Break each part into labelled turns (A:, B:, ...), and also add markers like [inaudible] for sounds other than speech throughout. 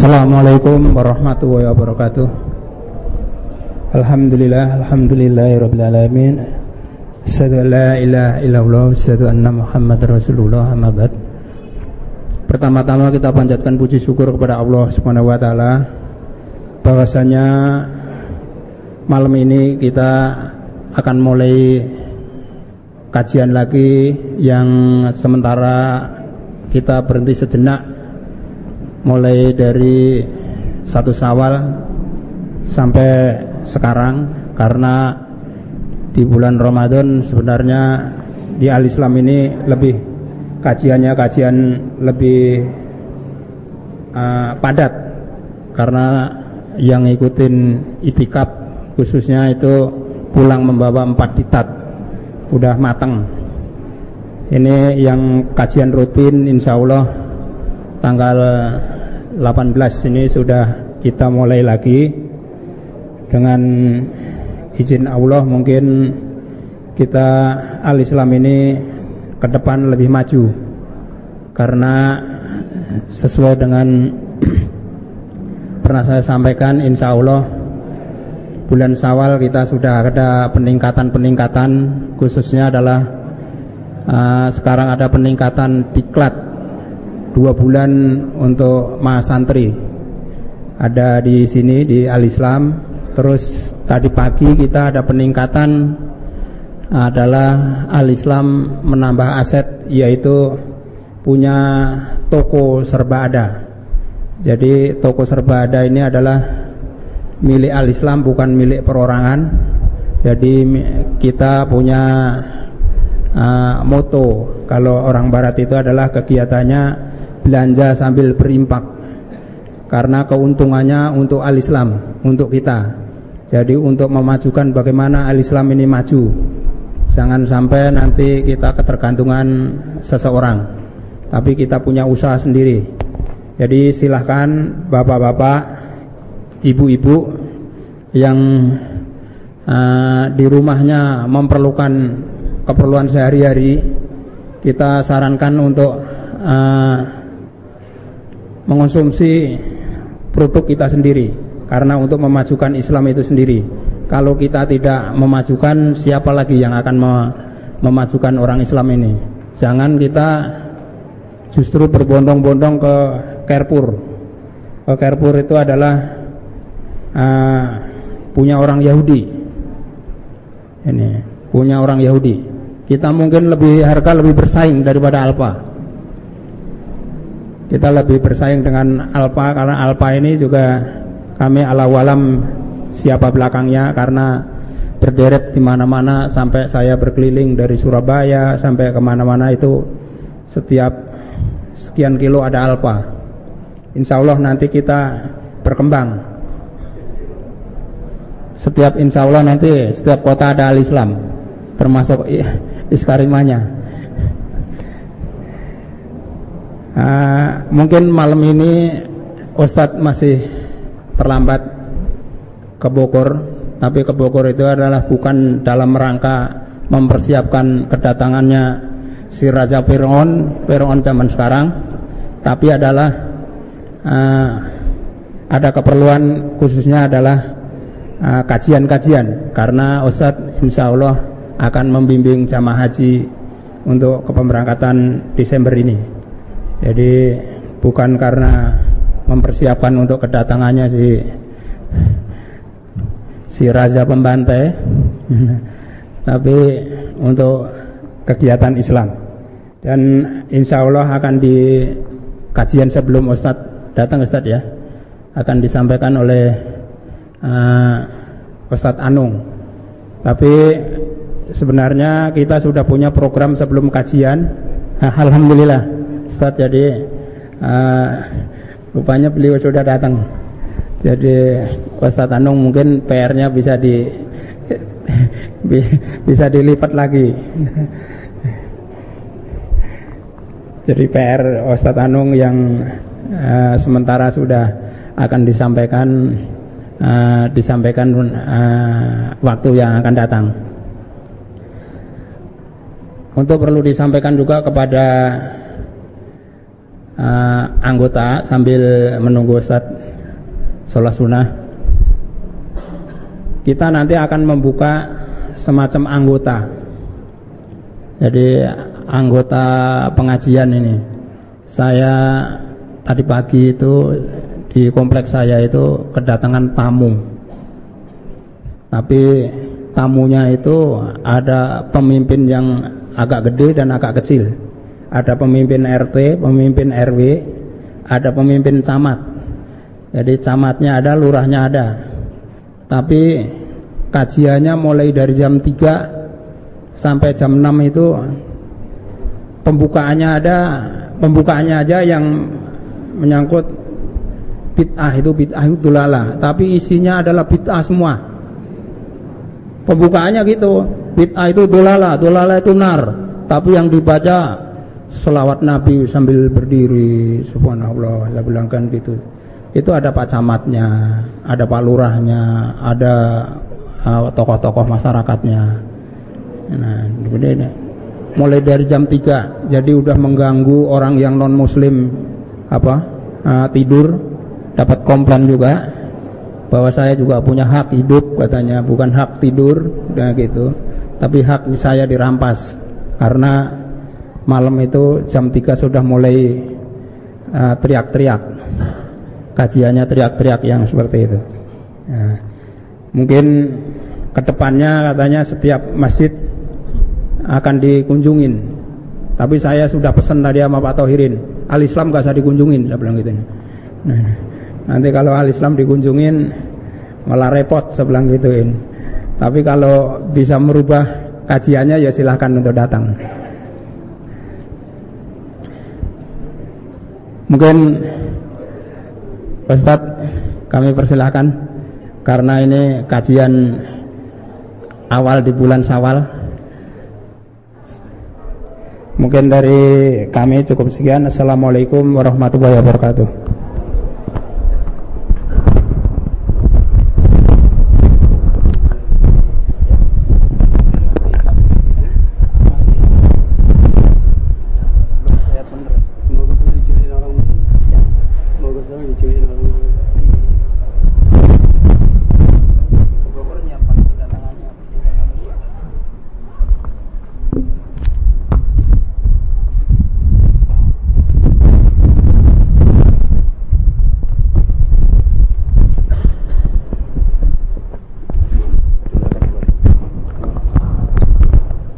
A: Assalamualaikum warahmatullahi wabarakatuh Alhamdulillah Alhamdulillah Rabbil Alamin Asyadu an la ilaha illallah Asyadu anna Muhammad Rasulullah Amabat Pertama-tama kita panjatkan puji syukur kepada Allah Subhanahu wa taala bahwasanya malam ini kita akan mulai kajian lagi yang sementara kita berhenti sejenak mulai dari satu sawal sampai sekarang karena di bulan Ramadan sebenarnya di Al-Islam ini lebih kajiannya kajian lebih uh, padat karena yang ngikutin itikaf khususnya itu pulang membawa empat titat udah matang ini yang kajian rutin insya Allah tanggal 18 ini sudah kita mulai lagi dengan izin Allah mungkin kita al-Islam ini ke depan lebih maju karena sesuai dengan [clears throat] pernah saya sampaikan insya Allah bulan sawal kita sudah ada peningkatan-peningkatan khususnya adalah uh, sekarang ada peningkatan diklat dua bulan untuk mas santri ada di sini di Al Islam terus tadi pagi kita ada peningkatan adalah Al Islam menambah aset yaitu punya toko serba ada jadi toko serba ada ini adalah milik Al Islam bukan milik perorangan jadi kita punya uh, moto kalau orang barat itu adalah kegiatannya belanja sambil berimpak karena keuntungannya untuk al-Islam untuk kita jadi untuk memajukan bagaimana al-Islam ini maju jangan sampai nanti kita ketergantungan seseorang tapi kita punya usaha sendiri jadi silahkan bapak-bapak ibu-ibu yang uh, di rumahnya memperlukan keperluan sehari-hari kita sarankan untuk uh, mengonsumsi produk kita sendiri karena untuk memajukan Islam itu sendiri kalau kita tidak memajukan siapa lagi yang akan memajukan orang Islam ini jangan kita justru berbondong-bondong ke Kerpur ke Kerpur itu adalah uh, punya orang Yahudi ini punya orang Yahudi kita mungkin lebih harga lebih bersaing daripada Alfa kita lebih bersaing dengan Alfa karena Alfa ini juga kami ala walam siapa belakangnya karena berderet di mana-mana sampai saya berkeliling dari Surabaya sampai kemana-mana itu setiap sekian kilo ada Alfa Insya Allah nanti kita berkembang setiap insya Allah nanti setiap kota ada al-Islam termasuk [laughs] Iskarimanya Eh, mungkin malam ini Ustadz masih terlambat ke Bogor tapi ke Bogor itu adalah bukan dalam rangka mempersiapkan kedatangannya si Raja Fir'aun Fir'aun zaman sekarang tapi adalah uh, ada keperluan khususnya adalah eh, kajian-kajian uh, karena Ustadz insya Allah akan membimbing jamaah haji untuk kepemberangkatan Desember ini jadi bukan karena mempersiapkan untuk kedatangannya si si raja pembantai, [laughs] tapi untuk kegiatan Islam. Dan insya Allah akan di kajian sebelum Ustad datang Ustadz ya, akan disampaikan oleh uh, Ustadz Anung. Tapi sebenarnya kita sudah punya program sebelum kajian. [laughs] Alhamdulillah Ustaz jadi uh, rupanya beliau sudah datang. Jadi Ustaz Anung mungkin PR-nya bisa di [laughs] bisa dilipat lagi. Jadi PR Ustaz Anung yang uh, sementara sudah akan disampaikan uh, disampaikan uh, waktu yang akan datang. Untuk perlu disampaikan juga kepada uh, anggota sambil menunggu Ustaz sholat sunnah kita nanti akan membuka semacam anggota jadi anggota pengajian ini saya tadi pagi itu di kompleks saya itu kedatangan tamu tapi tamunya itu ada pemimpin yang agak gede dan agak kecil ada pemimpin RT, pemimpin RW, ada pemimpin camat. Jadi camatnya ada, lurahnya ada. Tapi kajiannya mulai dari jam 3 sampai jam 6 itu pembukaannya ada, pembukaannya aja yang menyangkut bid'ah itu bid'ah itu lala, tapi isinya adalah bid'ah semua. Pembukaannya gitu, bid'ah itu dolala, dolala itu nar, tapi yang dibaca selawat Nabi sambil berdiri subhanallah saya bilangkan gitu itu ada Pak Camatnya ada Pak Lurahnya ada eh, tokoh-tokoh uh, masyarakatnya nah ini mulai dari jam 3 jadi udah mengganggu orang yang non muslim apa uh, tidur dapat komplain juga bahwa saya juga punya hak hidup katanya bukan hak tidur dan nah, gitu tapi hak saya dirampas karena malam itu jam 3 sudah mulai teriak eh, teriak-teriak kajiannya teriak-teriak yang seperti itu nah, mungkin kedepannya katanya setiap masjid akan dikunjungin tapi saya sudah pesan tadi sama Pak Tohirin Al Islam gak usah dikunjungin saya bilang gitu nah, nanti kalau Al Islam dikunjungin malah repot saya bilang gituin tapi kalau bisa merubah kajiannya ya silahkan untuk datang Mungkin Ustadz kami persilahkan karena ini kajian awal di bulan Sawal. Mungkin dari kami cukup sekian. Assalamualaikum warahmatullahi wabarakatuh.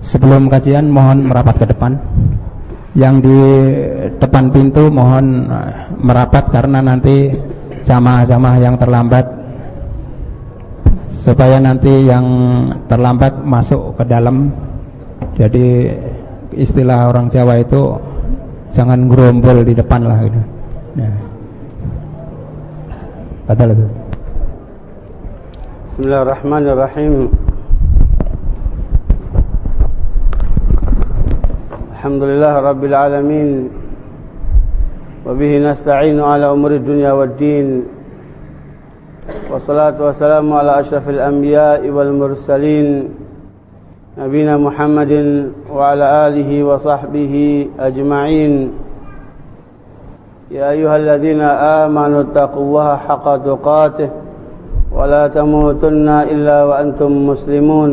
A: Sebelum kajian mohon merapat ke depan yang di depan pintu mohon eh, merapat karena nanti jamaah-jamaah yang terlambat supaya nanti yang terlambat masuk ke dalam jadi istilah orang Jawa itu jangan gerombol di depan lah gitu. Nah.
B: Bismillahirrahmanirrahim. الحمد لله رب العالمين وبه نستعين على أمور الدنيا والدين والصلاة والسلام على أشرف الأنبياء والمرسلين نبينا محمد وعلى آله وصحبه أجمعين يا أيها الذين آمنوا اتقوا الله حق تقاته ولا تموتن إلا وأنتم مسلمون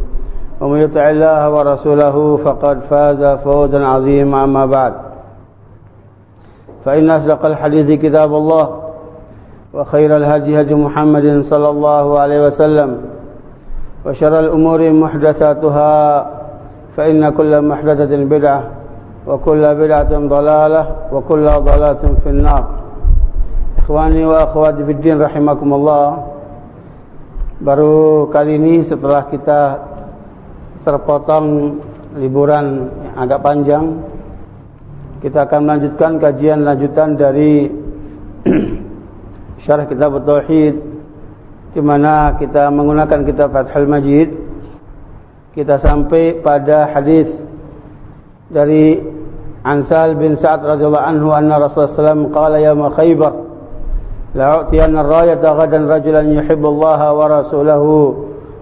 B: ومن يطع الله ورسوله فقد فاز فوزا عظيما أما بعد فإن أصدق الحديث كتاب الله وخير الهدي هدي محمد صلى الله عليه وسلم وشر الأمور محدثاتها فإن كل محدثة بدعة وكل بدعة ضلالة وكل ضلالة في النار واخواتي في الدين رحمكم الله Baru kali ini setelah kita terpotong liburan yang agak panjang kita akan melanjutkan kajian lanjutan dari [clears throat] syarah kitab tauhid di mana kita menggunakan kitab Fathul Majid kita sampai pada hadis dari Ansal bin Sa'ad radhiyallahu anhu anna Rasulullah qala ya ma Khaybar la'utiyanna ar-rayata ghadan rajulan yuhibbu Allah wa rasulahu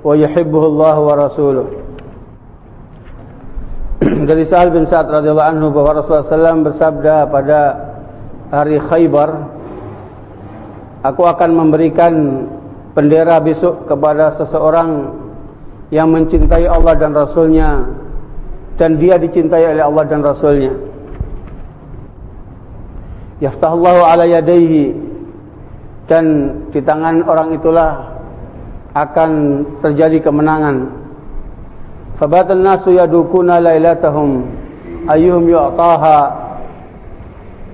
B: wa yuhibbuhu Allah wa rasuluhu dari Sa'al bin Sa'ad radhiyallahu anhu bahwa Rasulullah SAW bersabda pada hari Khaybar Aku akan memberikan bendera besok kepada seseorang yang mencintai Allah dan Rasulnya dan dia dicintai oleh Allah dan Rasulnya Yaftahullahu ala yadaihi dan di tangan orang itulah akan terjadi kemenangan فبات الناس يدukuna lailatahum ayyuhum yu'taha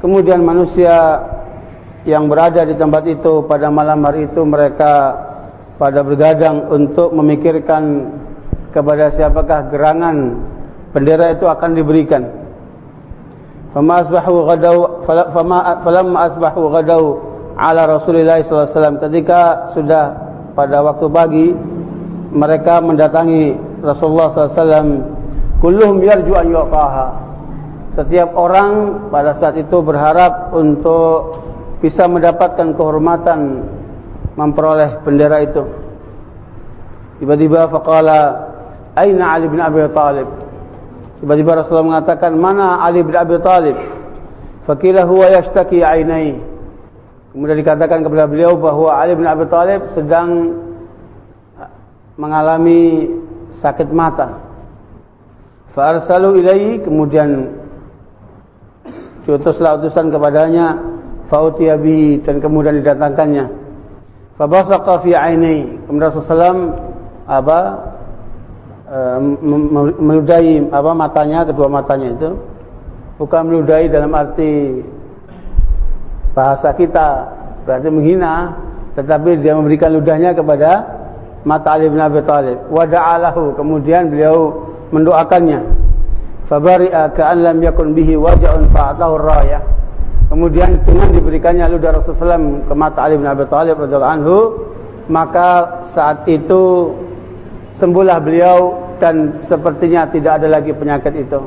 B: kemudian manusia yang berada di tempat itu pada malam hari itu mereka pada bergadang untuk memikirkan kepada siapakah gerangan bendera itu akan diberikan fama asbahu ghadau falamma asbahu ghadau ala Rasulillah SAW ketika sudah pada waktu pagi mereka mendatangi Rasulullah SAW kulluhum yarju an yu'taha setiap orang pada saat itu berharap untuk bisa mendapatkan kehormatan memperoleh bendera itu tiba-tiba faqala aina Ali bin Abi Thalib tiba-tiba Rasulullah mengatakan mana Ali bin Abi Thalib faqila huwa yashtaki ainai kemudian dikatakan kepada beliau bahwa Ali bin Abi Thalib sedang mengalami sakit mata. Farsalu ilaihi kemudian diutuslah utusan kepadanya fautiyabi dan kemudian didatangkannya. Fabasaqa fi ainihi kemudian Rasulullah apa e, meludahi apa matanya kedua matanya itu bukan meludahi dalam arti bahasa kita berarti menghina tetapi dia memberikan ludahnya kepada Mata Ali bin Abi Talib wada'alahu kemudian beliau mendoakannya fabari'a ka'an lam yakun bihi wajahun fa'atahu rayah kemudian dengan diberikannya ludah Rasulullah SAW ke mata Ali bin Abi Talib radhiyallahu anhu maka saat itu sembuhlah beliau dan sepertinya tidak ada lagi penyakit itu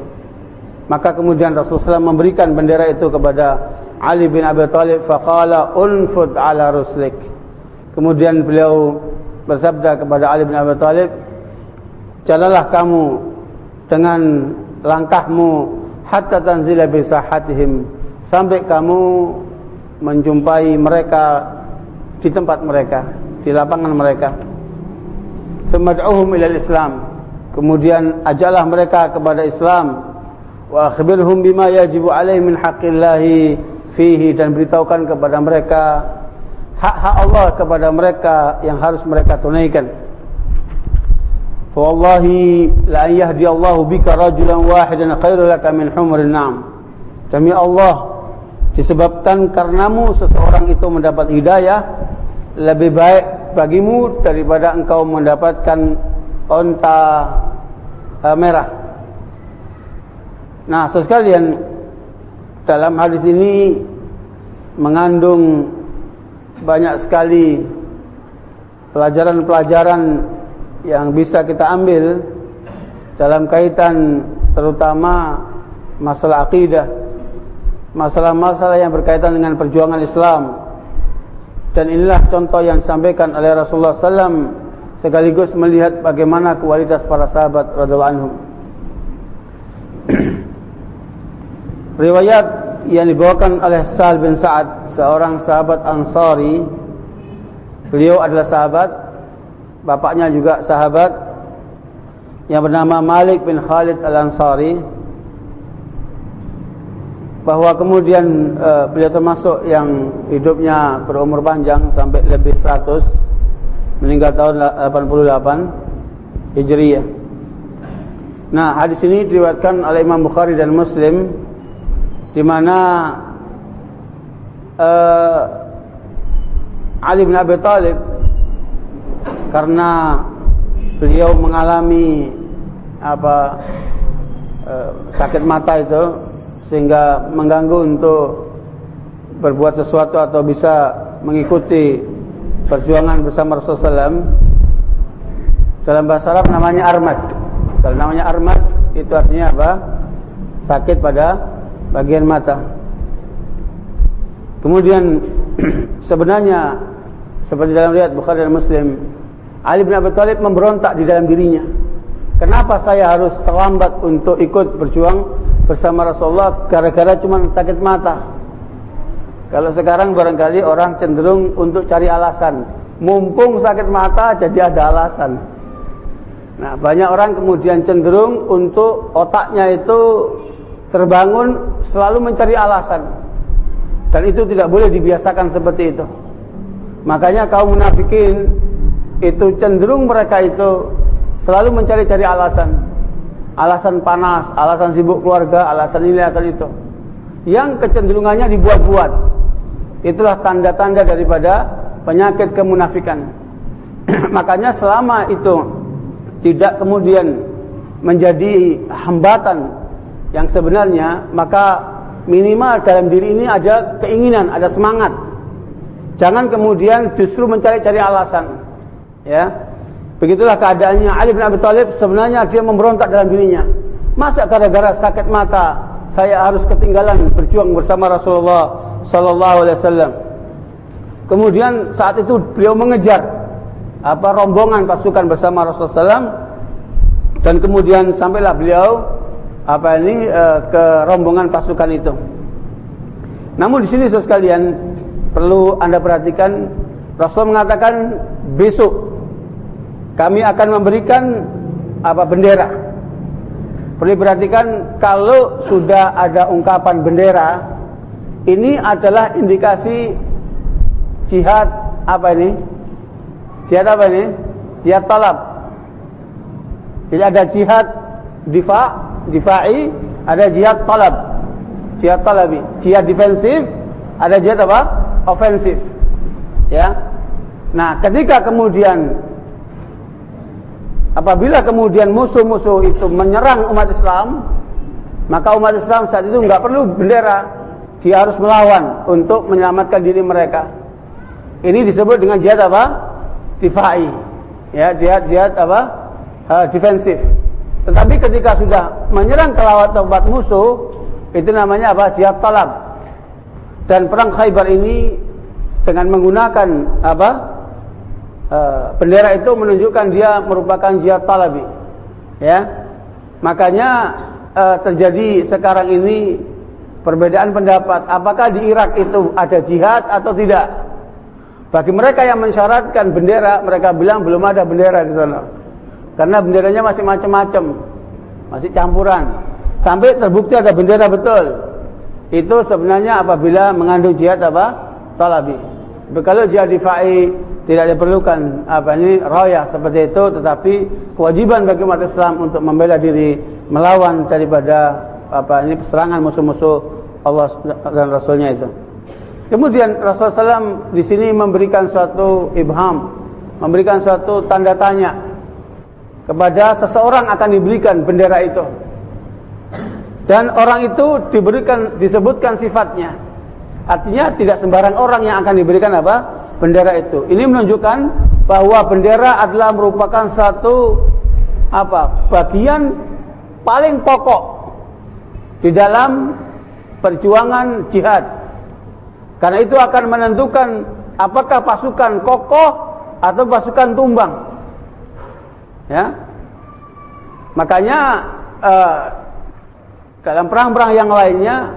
B: maka kemudian Rasulullah SAW memberikan bendera itu kepada Ali bin Abi Thalib faqala unfud ala ruslik kemudian beliau bersabda kepada Ali bin Abi Thalib, "Jalalah kamu dengan langkahmu hatta tanzila bi sahatihim sampai kamu menjumpai mereka di tempat mereka, di lapangan mereka." Semad'uhum ilal Islam. Kemudian ajalah mereka kepada Islam wa akhbirhum bima yajibu alaihim min haqqillahi fihi dan beritahukan kepada mereka hak-hak Allah kepada mereka yang harus mereka tunaikan. Wallahi la yahdiyallahu bika rajulan wahidan khairul laka min humrin na'am. Demi Allah disebabkan karenamu seseorang itu mendapat hidayah lebih baik bagimu daripada engkau mendapatkan onta uh, merah. Nah, sekalian dalam hadis ini mengandung banyak sekali pelajaran-pelajaran yang bisa kita ambil dalam kaitan terutama masalah akidah, masalah-masalah yang berkaitan dengan perjuangan Islam. Dan inilah contoh yang disampaikan oleh Rasulullah SAW sekaligus melihat bagaimana kualitas para sahabat radhiallahu anhum. [clears throat] Riwayat yang dibawakan oleh Sal bin Sa'ad seorang sahabat Ansari beliau adalah sahabat bapaknya juga sahabat yang bernama Malik bin Khalid Al-Ansari bahwa kemudian uh, beliau termasuk yang hidupnya berumur panjang sampai lebih 100 meninggal tahun 88 Hijriah. Nah, hadis ini diriwayatkan oleh Imam Bukhari dan Muslim di mana uh, Ali bin Abi Thalib karena beliau mengalami apa uh, sakit mata itu sehingga mengganggu untuk berbuat sesuatu atau bisa mengikuti perjuangan bersama Rasulullah SAW dalam bahasa Arab namanya armad kalau namanya armad itu artinya apa sakit pada bagian mata. Kemudian [clears throat] sebenarnya seperti dalam riwayat Bukhari dan Muslim, Ali bin Abi Thalib memberontak di dalam dirinya. Kenapa saya harus terlambat untuk ikut berjuang bersama Rasulullah gara-gara cuma sakit mata? Kalau sekarang barangkali orang cenderung untuk cari alasan. Mumpung sakit mata jadi ada alasan. Nah, banyak orang kemudian cenderung untuk otaknya itu terbangun selalu mencari alasan dan itu tidak boleh dibiasakan seperti itu makanya kaum munafikin itu cenderung mereka itu selalu mencari-cari alasan alasan panas, alasan sibuk keluarga alasan ini, alasan itu yang kecenderungannya dibuat-buat itulah tanda-tanda daripada penyakit kemunafikan [clears throat] makanya selama itu tidak kemudian menjadi hambatan yang sebenarnya maka minimal dalam diri ini ada keinginan, ada semangat. Jangan kemudian justru mencari-cari alasan. Ya. Begitulah keadaannya Ali bin Abi Thalib sebenarnya dia memberontak dalam dirinya. Masa gara-gara sakit mata saya harus ketinggalan berjuang bersama Rasulullah sallallahu alaihi wasallam. Kemudian saat itu beliau mengejar apa rombongan pasukan bersama Rasulullah SAW dan kemudian sampailah beliau apa ini e, ke rombongan pasukan itu. Namun di sini saudara sekalian perlu Anda perhatikan Rasul mengatakan besok kami akan memberikan apa bendera. Perlu perhatikan kalau sudah ada ungkapan bendera ini adalah indikasi jihad apa ini? Jihad apa ini? Jihad talab. Jadi ada jihad difa, difa'i, ada jihad talab. Jihad talabi, jihad defensif, ada jihad apa? ofensif. Ya. Nah, ketika kemudian apabila kemudian musuh-musuh itu menyerang umat Islam, maka umat Islam saat itu nggak perlu bendera, dia harus melawan untuk menyelamatkan diri mereka. Ini disebut dengan jihad apa? Difai. Ya, jihad jihad apa? Uh, defensif. Tetapi ketika sudah menyerang ke lawan tempat musuh, itu namanya apa? Jihad talab. Dan perang Khaybar ini dengan menggunakan apa? E, bendera itu menunjukkan dia merupakan jihad talabi. Ya. Makanya e, terjadi sekarang ini perbedaan pendapat apakah di Irak itu ada jihad atau tidak. Bagi mereka yang mensyaratkan bendera, mereka bilang belum ada bendera di sana. Karena benderanya masih macam-macam. Masih campuran. Sampai terbukti ada bendera betul. Itu sebenarnya apabila mengandung jihad apa? Talabi. Tapi kalau jihad difai tidak diperlukan apa ini royah seperti itu tetapi kewajiban bagi umat Islam untuk membela diri melawan daripada apa ini serangan musuh-musuh Allah dan Rasulnya itu. Kemudian Rasulullah SAW di sini memberikan suatu ibham, memberikan suatu tanda tanya kepada seseorang akan diberikan bendera itu. Dan orang itu diberikan disebutkan sifatnya. Artinya tidak sembarang orang yang akan diberikan apa? bendera itu. Ini menunjukkan bahwa bendera adalah merupakan satu apa? bagian paling pokok di dalam perjuangan jihad. Karena itu akan menentukan apakah pasukan kokoh atau pasukan tumbang. Ya. Makanya uh, dalam perang-perang yang lainnya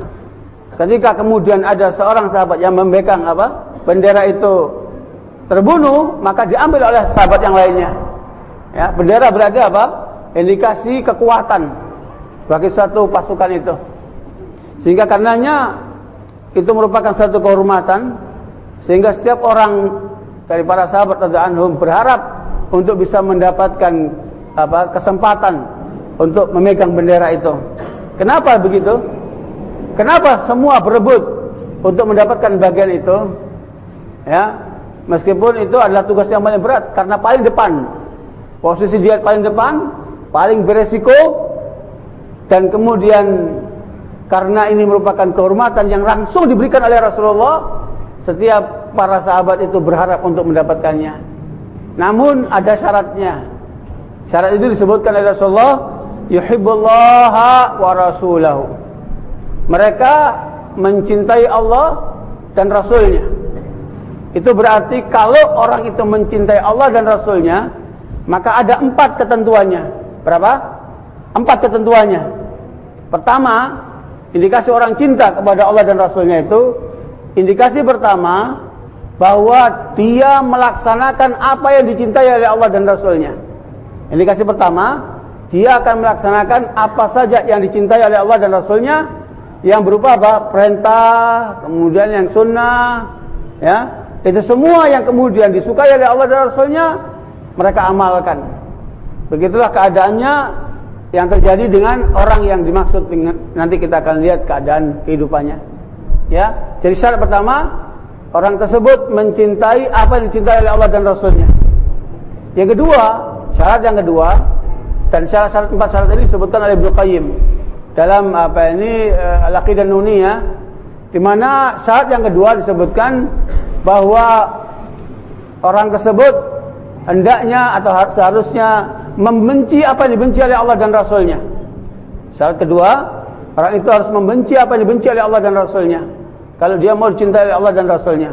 B: ketika kemudian ada seorang sahabat yang memegang apa? bendera itu terbunuh, maka diambil oleh sahabat yang lainnya. Ya, bendera berarti apa? indikasi kekuatan bagi suatu pasukan itu. Sehingga karenanya itu merupakan suatu kehormatan sehingga setiap orang dari para sahabat radhiyallahu anhum berharap untuk bisa mendapatkan apa kesempatan untuk memegang bendera itu. Kenapa begitu? Kenapa semua berebut untuk mendapatkan bagian itu? Ya, meskipun itu adalah tugas yang paling berat karena paling depan. Posisi dia paling depan, paling beresiko dan kemudian karena ini merupakan kehormatan yang langsung diberikan oleh Rasulullah, setiap para sahabat itu berharap untuk mendapatkannya. Namun ada syaratnya. Syarat itu disebutkan oleh Rasulullah, yuhibbullaha wa rasulahu. Mereka mencintai Allah dan Rasulnya. Itu berarti kalau orang itu mencintai Allah dan Rasulnya, maka ada empat ketentuannya. Berapa? Empat ketentuannya. Pertama, indikasi orang cinta kepada Allah dan Rasulnya itu, indikasi pertama, bahwa dia melaksanakan apa yang dicintai oleh Allah dan Rasulnya. Indikasi pertama, dia akan melaksanakan apa saja yang dicintai oleh Allah dan Rasulnya, yang berupa apa? Perintah, kemudian yang sunnah, ya. Itu semua yang kemudian disukai oleh Allah dan Rasulnya, mereka amalkan. Begitulah keadaannya yang terjadi dengan orang yang dimaksud nanti kita akan lihat keadaan kehidupannya. Ya, jadi syarat pertama Orang tersebut mencintai apa yang dicintai oleh Allah dan Rasulnya. Yang kedua, syarat yang kedua, dan syarat-syarat empat syarat ini disebutkan oleh Ibnu Qayyim dalam apa ini eh, al dan Nuniyah di mana syarat yang kedua disebutkan bahwa orang tersebut hendaknya atau seharusnya membenci apa yang dibenci oleh Allah dan Rasulnya. Syarat kedua, orang itu harus membenci apa yang dibenci oleh Allah dan Rasulnya. Kalau dia mau dicintai oleh Allah dan Rasulnya.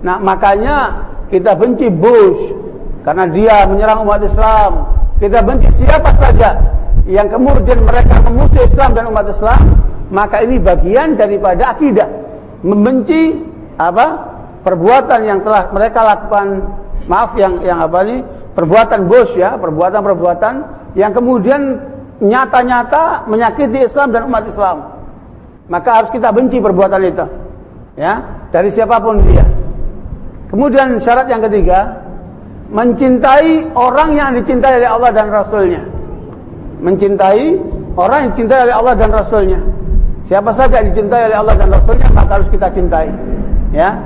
B: Nah makanya kita benci Bush karena dia menyerang umat Islam. Kita benci siapa saja yang kemudian mereka memusuhi Islam dan umat Islam. Maka ini bagian daripada akidah membenci apa perbuatan yang telah mereka lakukan maaf yang yang apa ini perbuatan bos ya perbuatan-perbuatan yang kemudian nyata-nyata menyakiti Islam dan umat Islam maka harus kita benci perbuatan itu ya dari siapapun dia kemudian syarat yang ketiga mencintai orang yang dicintai oleh Allah dan Rasulnya mencintai orang yang dicintai oleh Allah dan Rasulnya siapa saja yang dicintai oleh Allah dan Rasulnya maka harus kita cintai ya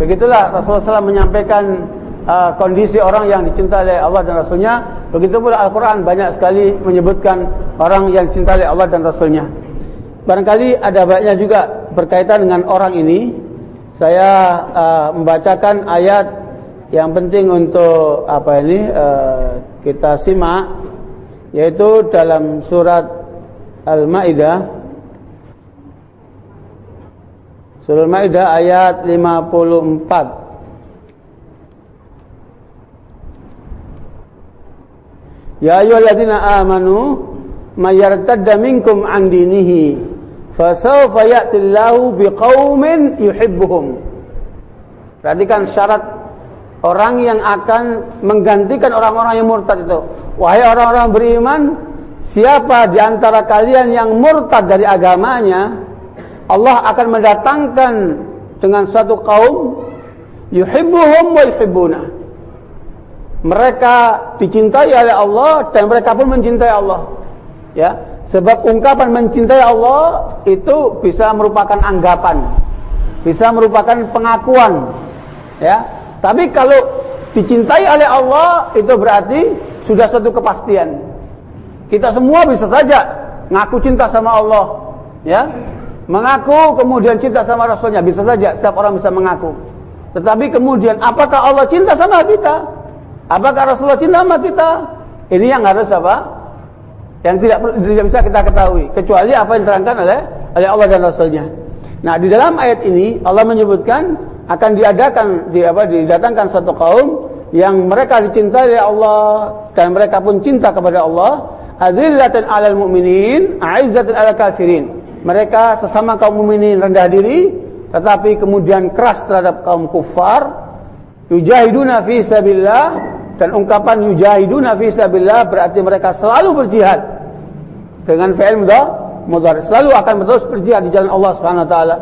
B: begitulah Rasulullah SAW menyampaikan uh, kondisi orang yang dicintai oleh Allah dan Rasulnya begitu pula Al-Quran banyak sekali menyebutkan orang yang dicintai oleh Allah dan Rasulnya barangkali ada banyak juga berkaitan dengan orang ini saya uh, membacakan ayat yang penting untuk apa ini uh, kita simak yaitu dalam surat Al-Maidah Surah Al-Maidah ayat 54 Ya ayyuhallazina amanu may minkum an dinihi يَأْتِ اللَّهُ بِقَوْمٍ يُحِبُّهُمْ Perhatikan syarat orang yang akan menggantikan orang-orang yang murtad itu. Wahai orang-orang beriman, siapa di antara kalian yang murtad dari agamanya, Allah akan mendatangkan dengan suatu kaum يُحِبُّهُمْ وَيُحِبُّنَا Mereka dicintai oleh Allah dan mereka pun mencintai Allah. Ya, sebab ungkapan mencintai Allah itu bisa merupakan anggapan, bisa merupakan pengakuan. Ya, tapi kalau dicintai oleh Allah itu berarti sudah satu kepastian. Kita semua bisa saja ngaku cinta sama Allah, ya. Mengaku kemudian cinta sama Rasulnya bisa saja setiap orang bisa mengaku. Tetapi kemudian apakah Allah cinta sama kita? Apakah Rasulullah cinta sama kita? Ini yang harus apa? yang tidak tidak bisa kita ketahui kecuali apa yang diterangkan oleh oleh Allah dan Rasulnya. Nah di dalam ayat ini Allah menyebutkan akan diadakan di apa didatangkan satu kaum yang mereka dicintai oleh Allah dan mereka pun cinta kepada Allah Azizatul 'alal mu'minin 'izzatan 'alal kafirin mereka sesama kaum muminin rendah diri tetapi kemudian keras terhadap kaum kufar yujahiduna fi sabillah dan ungkapan yujahiduna fi sabillah berarti mereka selalu berjihad dengan fi'il mudhari selalu akan terus berjihad di jalan Allah Subhanahu wa taala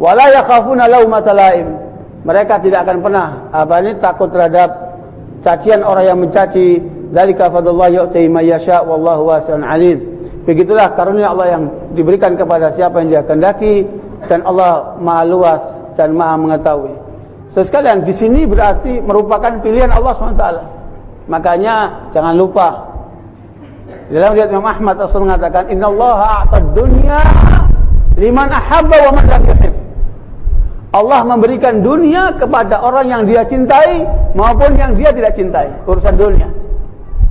B: wala yakhafuna laumata laim mereka tidak akan pernah apa ini takut terhadap cacian orang yang mencaci dari kafadullah yu'ti may yasha wallahu wasi'un alim begitulah karunia Allah yang diberikan kepada siapa yang dia kehendaki dan Allah Maha luas dan Maha mengetahui sesekalian di sini berarti merupakan pilihan Allah SWT makanya jangan lupa dalam riwayat Imam Ahmad Rasul mengatakan, Inna Allah a'tad dunya liman ahabba wa man lam yuhib. Allah memberikan dunia kepada orang yang dia cintai maupun yang dia tidak cintai. Urusan dunia.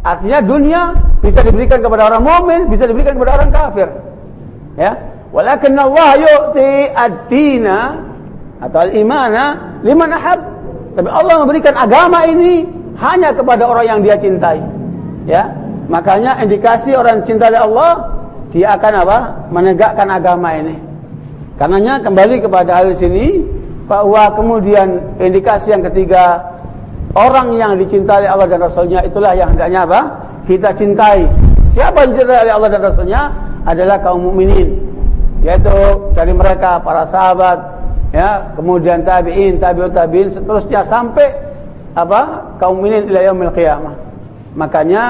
B: Artinya dunia bisa diberikan kepada orang mukmin, bisa diberikan kepada orang kafir. Ya. Walakin Allah yu'ti ad-dina atau al-imana liman ahab. Tapi Allah memberikan agama ini hanya kepada orang yang dia cintai. Ya. Makanya indikasi orang cinta dari Allah dia akan apa? menegakkan agama ini. Karenanya kembali kepada hal sini bahwa kemudian indikasi yang ketiga orang yang dicintai Allah dan Rasulnya itulah yang hendaknya apa? kita cintai. Siapa yang dicintai oleh Allah dan Rasulnya adalah kaum mukminin, yaitu dari mereka para sahabat, ya kemudian tabiin, tabiut tabiin seterusnya sampai apa kaum mukminin ila yaumil qiyamah. Makanya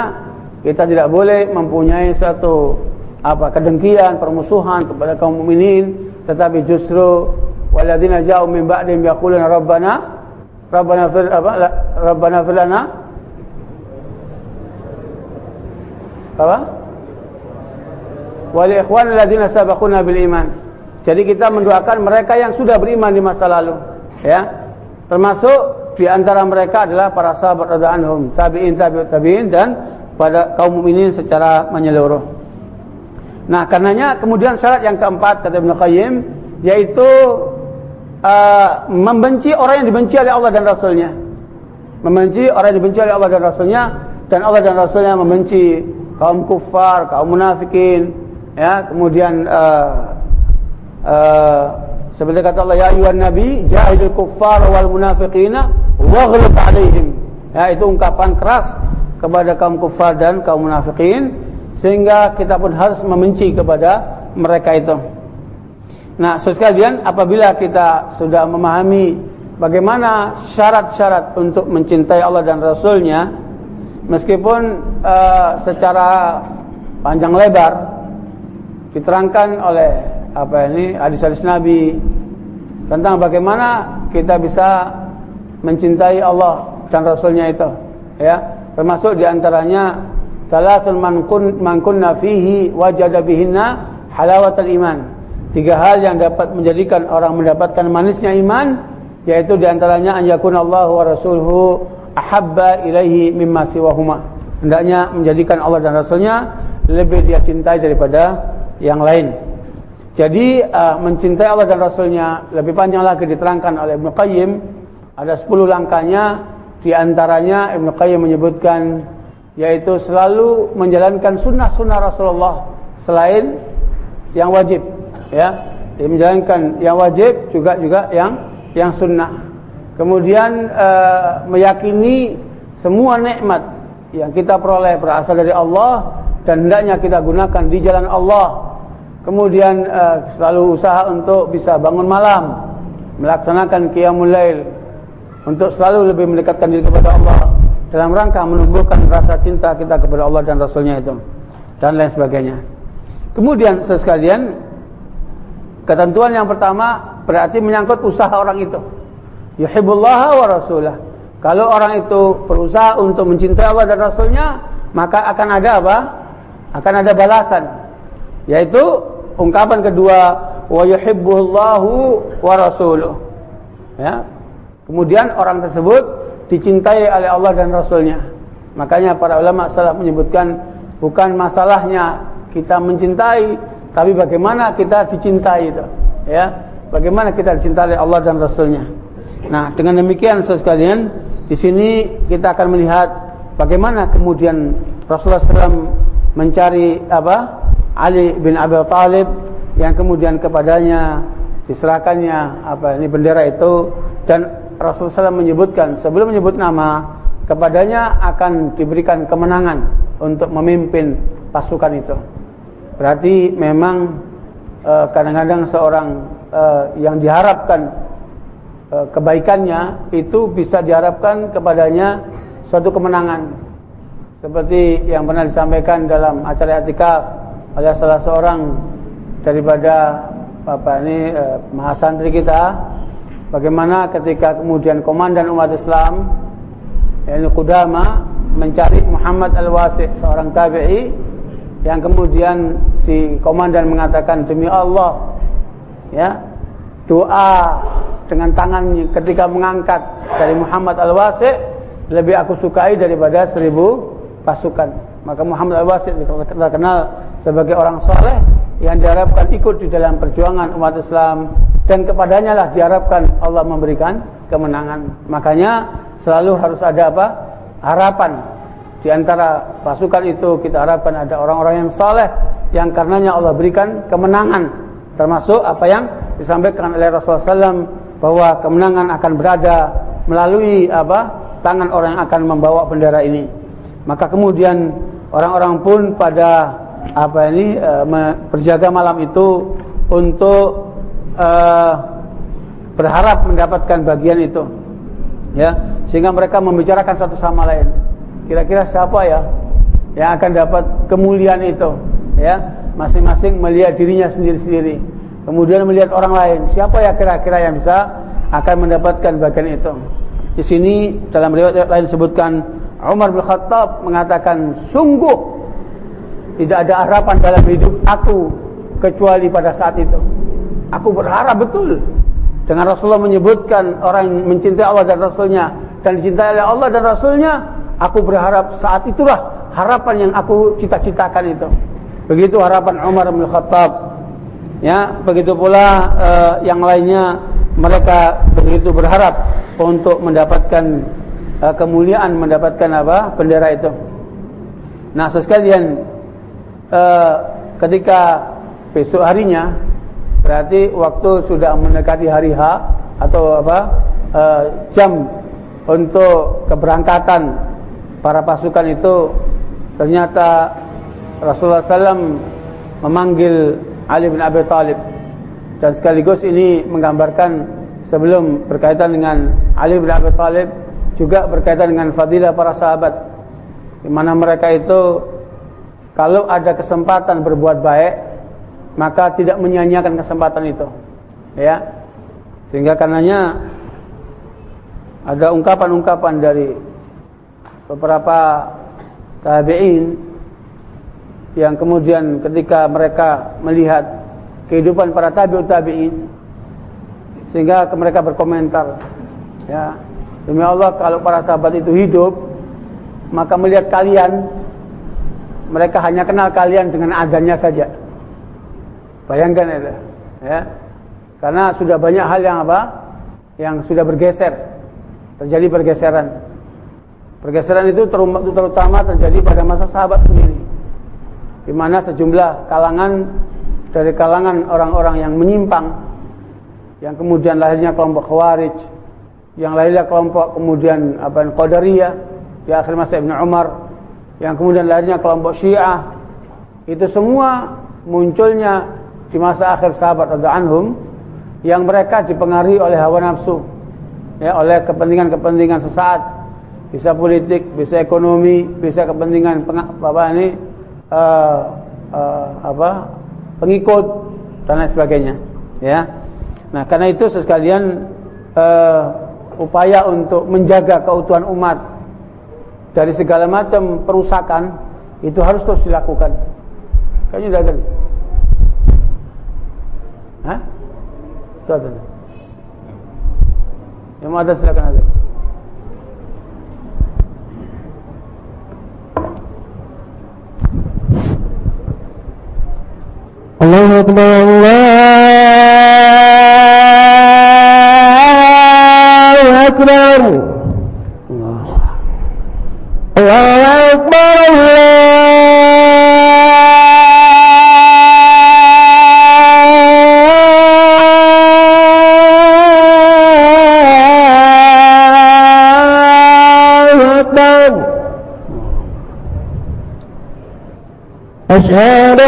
B: kita tidak boleh mempunyai satu apa kedengkian, permusuhan kepada kaum mukminin, tetapi justru waladina jauh min ba'dihim yaquluna rabbana rabbana fir apa la, rabbana fir apa? Wali ikhwan alladziina sabaquna bil iman. Jadi kita mendoakan mereka yang sudah beriman di masa lalu, ya. Termasuk di antara mereka adalah para sahabat radhiyallahu anhum, tabi'in, tabi'ut tabi'in dan kepada kaum ini secara menyeluruh. Nah, karenanya kemudian syarat yang keempat kata Ibnu Qayyim yaitu uh, membenci orang yang dibenci oleh Allah dan Rasulnya. Membenci orang yang dibenci oleh Allah dan Rasulnya dan Allah dan Rasulnya membenci kaum kufar, kaum munafikin, ya, kemudian uh, uh, seperti kata Allah ya ayuhan nabi jahidul kufar wal munafiqina waghlub alaihim. Ya, itu ungkapan keras kepada kaum kufar dan kaum munafikin sehingga kita pun harus membenci kepada mereka itu. Nah, sekalian apabila kita sudah memahami bagaimana syarat-syarat untuk mencintai Allah dan Rasulnya, meskipun uh, secara panjang lebar diterangkan oleh apa ini hadis-hadis Nabi tentang bagaimana kita bisa mencintai Allah dan Rasulnya itu, ya termasuk diantaranya Talatul mankun mankunna fihi wajada bihinna halawatul iman. Tiga hal yang dapat menjadikan orang mendapatkan manisnya iman yaitu diantaranya anjakun Allah wa rasulhu ahabba ilaihi mimma siwahuma. Hendaknya menjadikan Allah dan Rasulnya lebih dia cintai daripada yang lain. Jadi uh, mencintai Allah dan Rasulnya lebih panjang lagi diterangkan oleh Ibn Qayyim ada 10 langkahnya di antaranya Ibn Qayyim menyebutkan yaitu selalu menjalankan sunnah-sunnah Rasulullah selain yang wajib ya Dia menjalankan yang wajib juga juga yang yang sunnah kemudian e, meyakini semua nikmat yang kita peroleh berasal dari Allah dan hendaknya kita gunakan di jalan Allah kemudian e, selalu usaha untuk bisa bangun malam melaksanakan qiyamul lail untuk selalu lebih mendekatkan diri kepada Allah dalam rangka menumbuhkan rasa cinta kita kepada Allah dan Rasulnya itu dan lain sebagainya. Kemudian sesekalian ketentuan yang pertama berarti menyangkut usaha orang itu. yuhibullaha wa rasulah. Kalau orang itu berusaha untuk mencintai Allah dan Rasulnya, maka akan ada apa? Akan ada balasan. Yaitu ungkapan kedua wa yuhibbullahu wa rasuluh. Ya, Kemudian orang tersebut dicintai oleh Allah dan Rasulnya. Makanya para ulama salah menyebutkan bukan masalahnya kita mencintai, tapi bagaimana kita dicintai itu. Ya, bagaimana kita dicintai oleh Allah dan Rasulnya. Nah, dengan demikian saudara sekalian, di sini kita akan melihat bagaimana kemudian Rasulullah SAW mencari apa Ali bin Abi Thalib yang kemudian kepadanya diserahkannya apa ini bendera itu dan Rasulullah SAW menyebutkan sebelum menyebut nama kepadanya akan diberikan kemenangan untuk memimpin pasukan itu. Berarti memang e, kadang-kadang e, seorang e, yang diharapkan e, kebaikannya itu bisa diharapkan kepadanya suatu kemenangan. Seperti yang pernah disampaikan dalam acara etikaf oleh salah seorang daripada apa ini e, mahasantri kita Bagaimana ketika kemudian komandan umat Islam yaitu Qudama mencari Muhammad Al-Wasi seorang tabi'i yang kemudian si komandan mengatakan demi Allah ya doa dengan tangannya ketika mengangkat dari Muhammad Al-Wasi lebih aku sukai daripada seribu pasukan maka Muhammad Al-Wasi terkenal sebagai orang soleh yang diharapkan ikut di dalam perjuangan umat Islam dan kepadanya lah diharapkan Allah memberikan kemenangan. Makanya selalu harus ada apa? Harapan. Di antara pasukan itu kita harapkan ada orang-orang yang saleh yang karenanya Allah berikan kemenangan. Termasuk apa yang disampaikan oleh Rasulullah SAW bahwa kemenangan akan berada melalui apa? tangan orang yang akan membawa bendera ini. Maka kemudian orang-orang pun pada apa ini eh, berjaga malam itu untuk Eh, berharap mendapatkan bagian itu ya sehingga mereka membicarakan satu sama lain kira-kira siapa ya yang akan dapat kemuliaan itu ya masing-masing melihat dirinya sendiri-sendiri kemudian melihat orang lain siapa ya kira-kira yang bisa akan mendapatkan bagian itu di sini dalam riwayat lain disebutkan Umar bin Khattab mengatakan sungguh tidak ada harapan dalam hidup aku kecuali pada saat itu Aku berharap betul dengan Rasulullah menyebutkan orang yang mencintai Allah dan Rasulnya dan dicintai oleh Allah dan Rasulnya, aku berharap saat itulah harapan yang aku cita-citakan itu. Begitu harapan Umar bin Khattab. Ya, begitu pula uh, yang lainnya mereka begitu berharap untuk mendapatkan uh, kemuliaan, mendapatkan apa? bendera itu. Nah, sekalian uh, eh, ketika besok harinya Berarti waktu sudah mendekati hari H atau apa e, jam untuk keberangkatan para pasukan itu ternyata Rasulullah SAW memanggil Ali bin Abi Thalib dan sekaligus ini menggambarkan sebelum berkaitan dengan Ali bin Abi Thalib juga berkaitan dengan fadilah para sahabat di mana mereka itu kalau ada kesempatan berbuat baik maka tidak menyanyiakan kesempatan itu ya sehingga karenanya ada ungkapan-ungkapan dari beberapa tabi'in yang kemudian ketika mereka melihat kehidupan para tabi'ut tabi'in sehingga mereka berkomentar ya demi Allah kalau para sahabat itu hidup maka melihat kalian mereka hanya kenal kalian dengan adanya saja Bayangkan itu, ya. Karena sudah banyak hal yang apa? Yang sudah bergeser. Terjadi pergeseran. Pergeseran itu terutama terjadi pada masa sahabat sendiri. Di mana sejumlah kalangan dari kalangan orang-orang yang menyimpang yang kemudian lahirnya kelompok Khawarij, yang lahirnya kelompok kemudian apa Qadariyah di akhir masa Ibnu Umar, yang kemudian lahirnya kelompok Syiah. Itu semua munculnya di masa akhir sahabat atau anhum yang mereka dipengaruhi oleh hawa nafsu ya oleh kepentingan-kepentingan sesaat bisa politik, bisa ekonomi, bisa kepentingan peng, apa ini uh, uh, apa pengikut dan lain sebagainya ya. Nah, karena itu sekalian uh, eh, upaya untuk menjaga keutuhan umat dari segala macam perusakan itu harus terus dilakukan. Kayaknya udah ada ها تفضل يا ما درس لك هذا
C: الله أكبر الله أكبر الله أكبر الله أشهد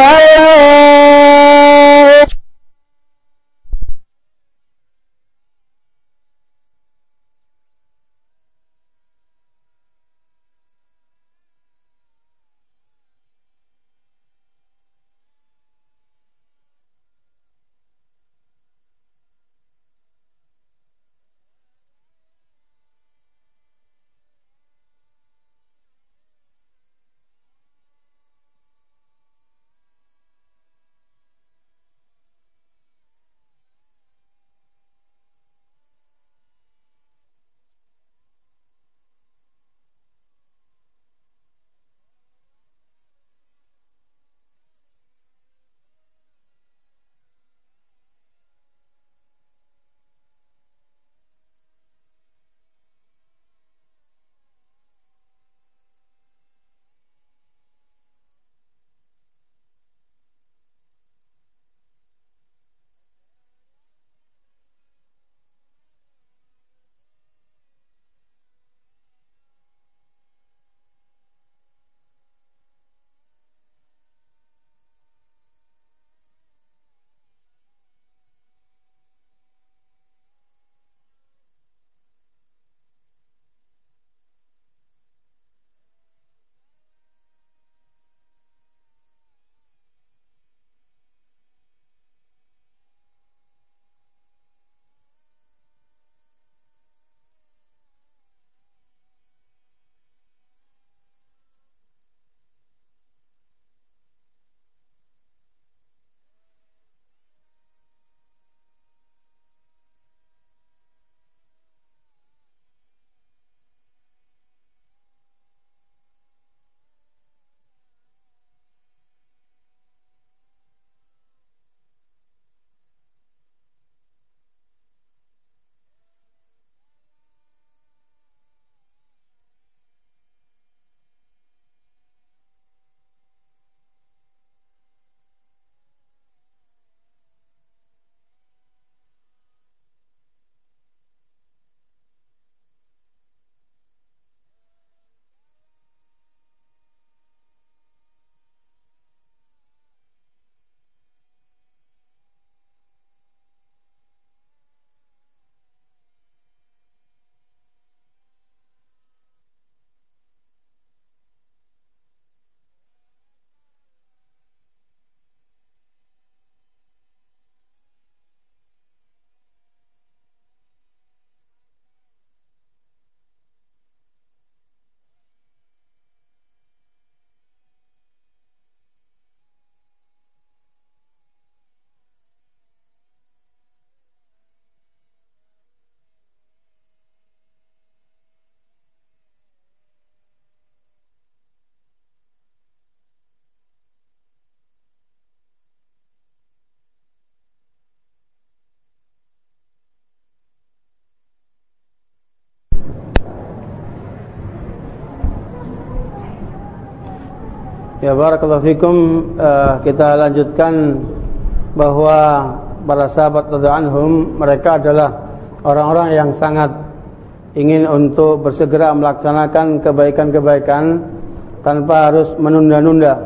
B: Ya barakallahu fikum uh, kita lanjutkan bahwa para sahabat radhiyallahu mereka adalah orang-orang yang sangat ingin untuk bersegera melaksanakan kebaikan-kebaikan tanpa harus menunda-nunda.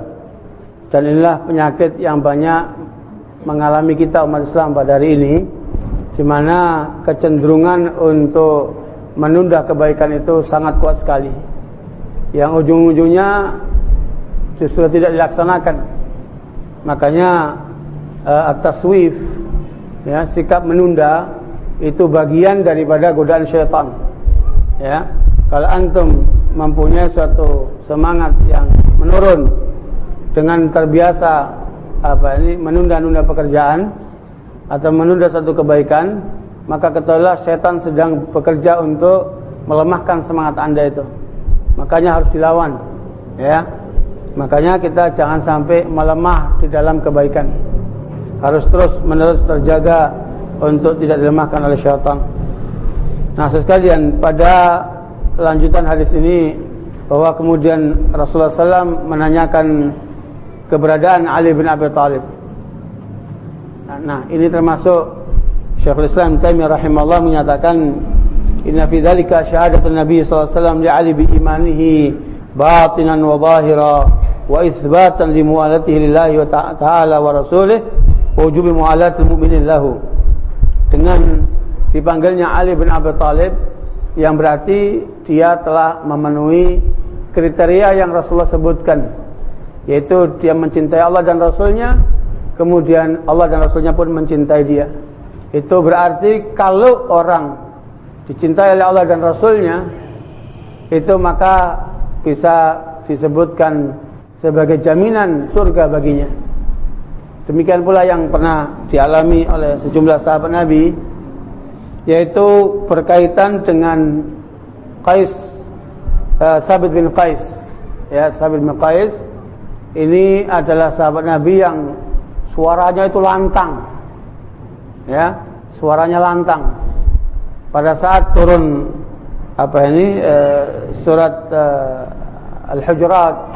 B: Dan inilah penyakit yang banyak mengalami kita umat Islam pada hari ini di mana kecenderungan untuk menunda kebaikan itu sangat kuat sekali. Yang ujung-ujungnya sudah tidak dilaksanakan makanya uh, eh, atas ya sikap menunda itu bagian daripada godaan syaitan ya kalau antum mempunyai suatu semangat yang menurun dengan terbiasa apa ini menunda-nunda pekerjaan atau menunda satu kebaikan maka ketahuilah setan sedang bekerja untuk melemahkan semangat anda itu makanya harus dilawan ya Makanya kita jangan sampai melemah di dalam kebaikan. Harus terus menerus terjaga untuk tidak dilemahkan oleh syaitan. Nah, sekalian pada lanjutan hadis ini bahwa kemudian Rasulullah SAW menanyakan keberadaan Ali bin Abi Thalib. Nah, ini termasuk Syekhul Islam Taimiyah rahimahullah menyatakan inna fi dzalika syahadatun nabiy sallallahu alaihi li ali bi imanihi batinan wa zahira wa isbatan li mu'alatihi lillahi wa ta'ala wa rasulih wa dengan dipanggilnya Ali bin Abi Thalib yang berarti dia telah memenuhi kriteria yang Rasulullah sebutkan yaitu dia mencintai Allah dan Rasulnya kemudian Allah dan Rasulnya pun mencintai dia itu berarti kalau orang dicintai oleh Allah dan Rasulnya itu maka bisa disebutkan sebagai jaminan surga baginya. Demikian pula yang pernah dialami oleh sejumlah sahabat Nabi yaitu berkaitan dengan Qais uh, eh, Sabit bin Qais. Ya, Sabit bin Qais ini adalah sahabat Nabi yang suaranya itu lantang. Ya, suaranya lantang. Pada saat turun apa ini uh, surat uh, Al-Hujurat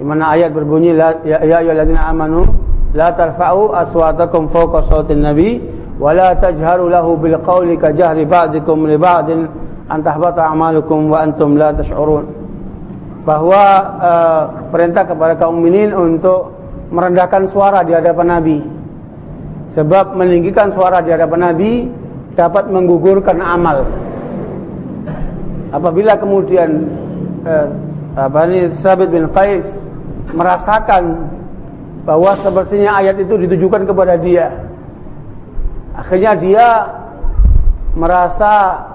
B: di mana ayat berbunyi ya, ya ayyuhalladzina amanu la tarfa'u aswatakum fawqa sautin nabi wa la tajharu lahu bil qawli ka jahri ba'dikum li ba'din an tahbata a'malukum wa antum la tash'urun bahwa uh, perintah kepada kaum minin untuk merendahkan suara di hadapan nabi sebab meninggikan suara di hadapan nabi dapat menggugurkan amal apabila kemudian uh, apa ini Sabit bin Qais merasakan bahwa sepertinya ayat itu ditujukan kepada dia. Akhirnya dia merasa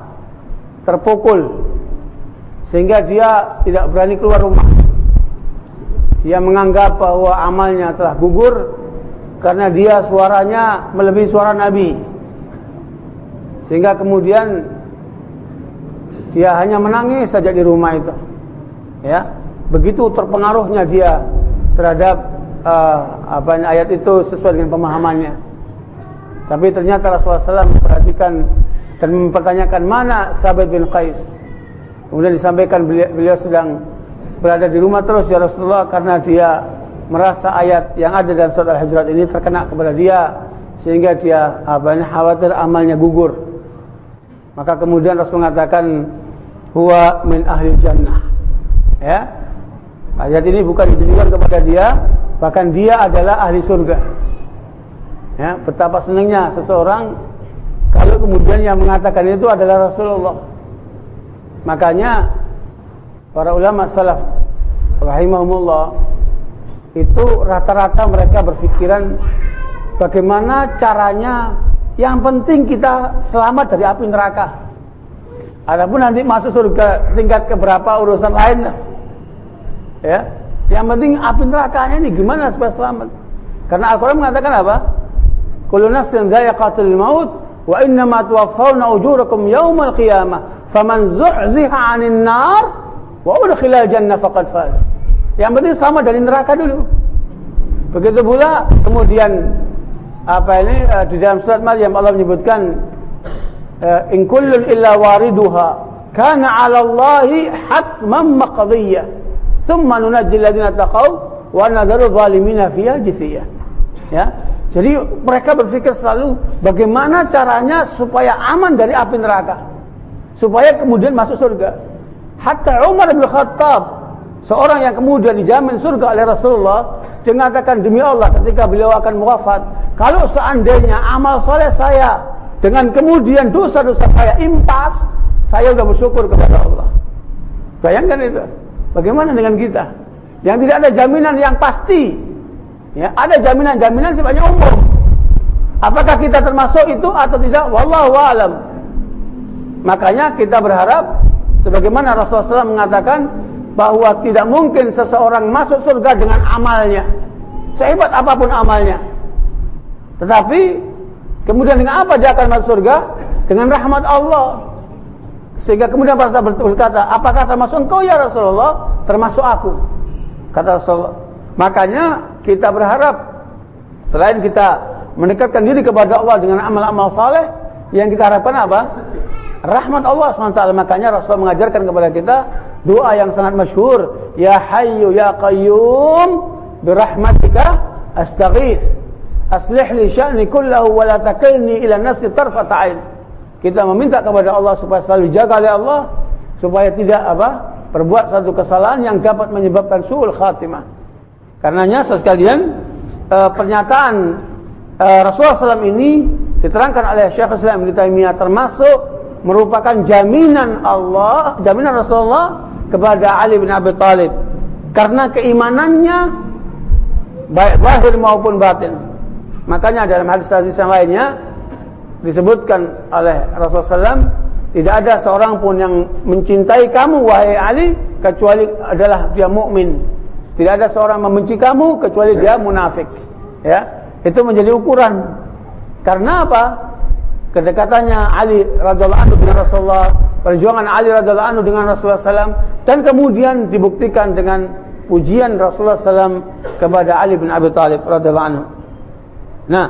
B: terpukul sehingga dia tidak berani keluar rumah. Dia menganggap bahwa amalnya telah gugur karena dia suaranya melebihi suara Nabi. Sehingga kemudian dia hanya menangis saja di rumah itu. Ya, begitu terpengaruhnya dia terhadap uh, apa ayat itu sesuai dengan pemahamannya. Tapi ternyata Rasulullah SAW memperhatikan dan mempertanyakan mana Sabit bin Qais. Kemudian disampaikan beliau, sedang berada di rumah terus ya Rasulullah karena dia merasa ayat yang ada dalam surat Al-Hujurat ini terkena kepada dia sehingga dia apa khawatir amalnya gugur. Maka kemudian Rasul mengatakan huwa min ahli jannah. Ya. Ayat ini bukan ditujukan kepada dia, bahkan dia adalah ahli surga. Ya, betapa senangnya seseorang kalau kemudian yang mengatakan itu adalah Rasulullah. Makanya para ulama salaf rahimahumullah itu rata-rata mereka berpikiran bagaimana caranya yang penting kita selamat dari api neraka. Adapun nanti masuk surga tingkat keberapa urusan lain Ya. Yang penting api nerakanya ini gimana supaya selamat. Karena Al-Qur'an mengatakan apa? Kullu nafsin dha'iqatul maut wa innama tuwaffawna ujurakum yaumal qiyamah faman zuhziha 'anil nar wa udkhila jannah faqad faz. Yang penting selamat dari neraka dulu. Begitu pula kemudian apa ini eh, di dalam surat Maryam Allah menyebutkan eh, in kullun illa wariduha kana 'ala Allahi hatman maqdiyah Thumma nunajjil ladzina taqaw wa nadharu zalimina fiha jithiya Ya. Jadi mereka berpikir selalu bagaimana caranya supaya aman dari api neraka. Supaya kemudian masuk surga. Hatta Umar bin Khattab Seorang yang kemudian dijamin surga oleh Rasulullah Dia mengatakan demi Allah ketika beliau akan wafat Kalau seandainya amal soleh saya Dengan kemudian dosa-dosa saya impas Saya sudah bersyukur kepada Allah Bayangkan itu Bagaimana dengan kita? Yang tidak ada jaminan yang pasti. Ya, ada jaminan-jaminan sifatnya umum. Apakah kita termasuk itu atau tidak? Wallahu a'lam. Makanya kita berharap sebagaimana Rasulullah SAW mengatakan bahwa tidak mungkin seseorang masuk surga dengan amalnya. Sehebat apapun amalnya. Tetapi kemudian dengan apa dia akan masuk surga? Dengan rahmat Allah. Sehingga kemudian para sahabat berkata, apakah termasuk engkau ya Rasulullah? Termasuk aku. Kata Rasulullah. Makanya kita berharap selain kita mendekatkan diri kepada Allah dengan amal-amal saleh, yang kita harapkan apa? Rahmat Allah SWT. Makanya Rasulullah mengajarkan kepada kita doa yang sangat masyhur, ya Hayu ya Qayyum birahmatika astaghith. Aslih li sya'ni kullahu wa la takilni ila nafsi tarfata 'ain. Kita meminta kepada Allah supaya selalu jaga oleh Allah supaya tidak apa? perbuat satu kesalahan yang dapat menyebabkan suul khatimah. Karenanya sekalian eh, pernyataan eh, Rasulullah SAW ini diterangkan oleh Syekh Islam Ibnu Taimiyah termasuk merupakan jaminan Allah, jaminan Rasulullah kepada Ali bin Abi Thalib karena keimanannya baik lahir maupun batin. Makanya dalam hadis hadis yang lainnya disebutkan oleh Rasulullah SAW tidak ada seorang pun yang mencintai kamu wahai Ali kecuali adalah dia mukmin. Tidak ada seorang membenci kamu kecuali dia ya. munafik. Ya, itu menjadi ukuran. Karena apa? Kedekatannya Ali radhiallahu anhu dengan Rasulullah, perjuangan Ali radhiallahu anhu dengan Rasulullah SAW, dan kemudian dibuktikan dengan pujian Rasulullah SAW kepada Ali bin Abi Thalib radhiallahu anhu. Nah,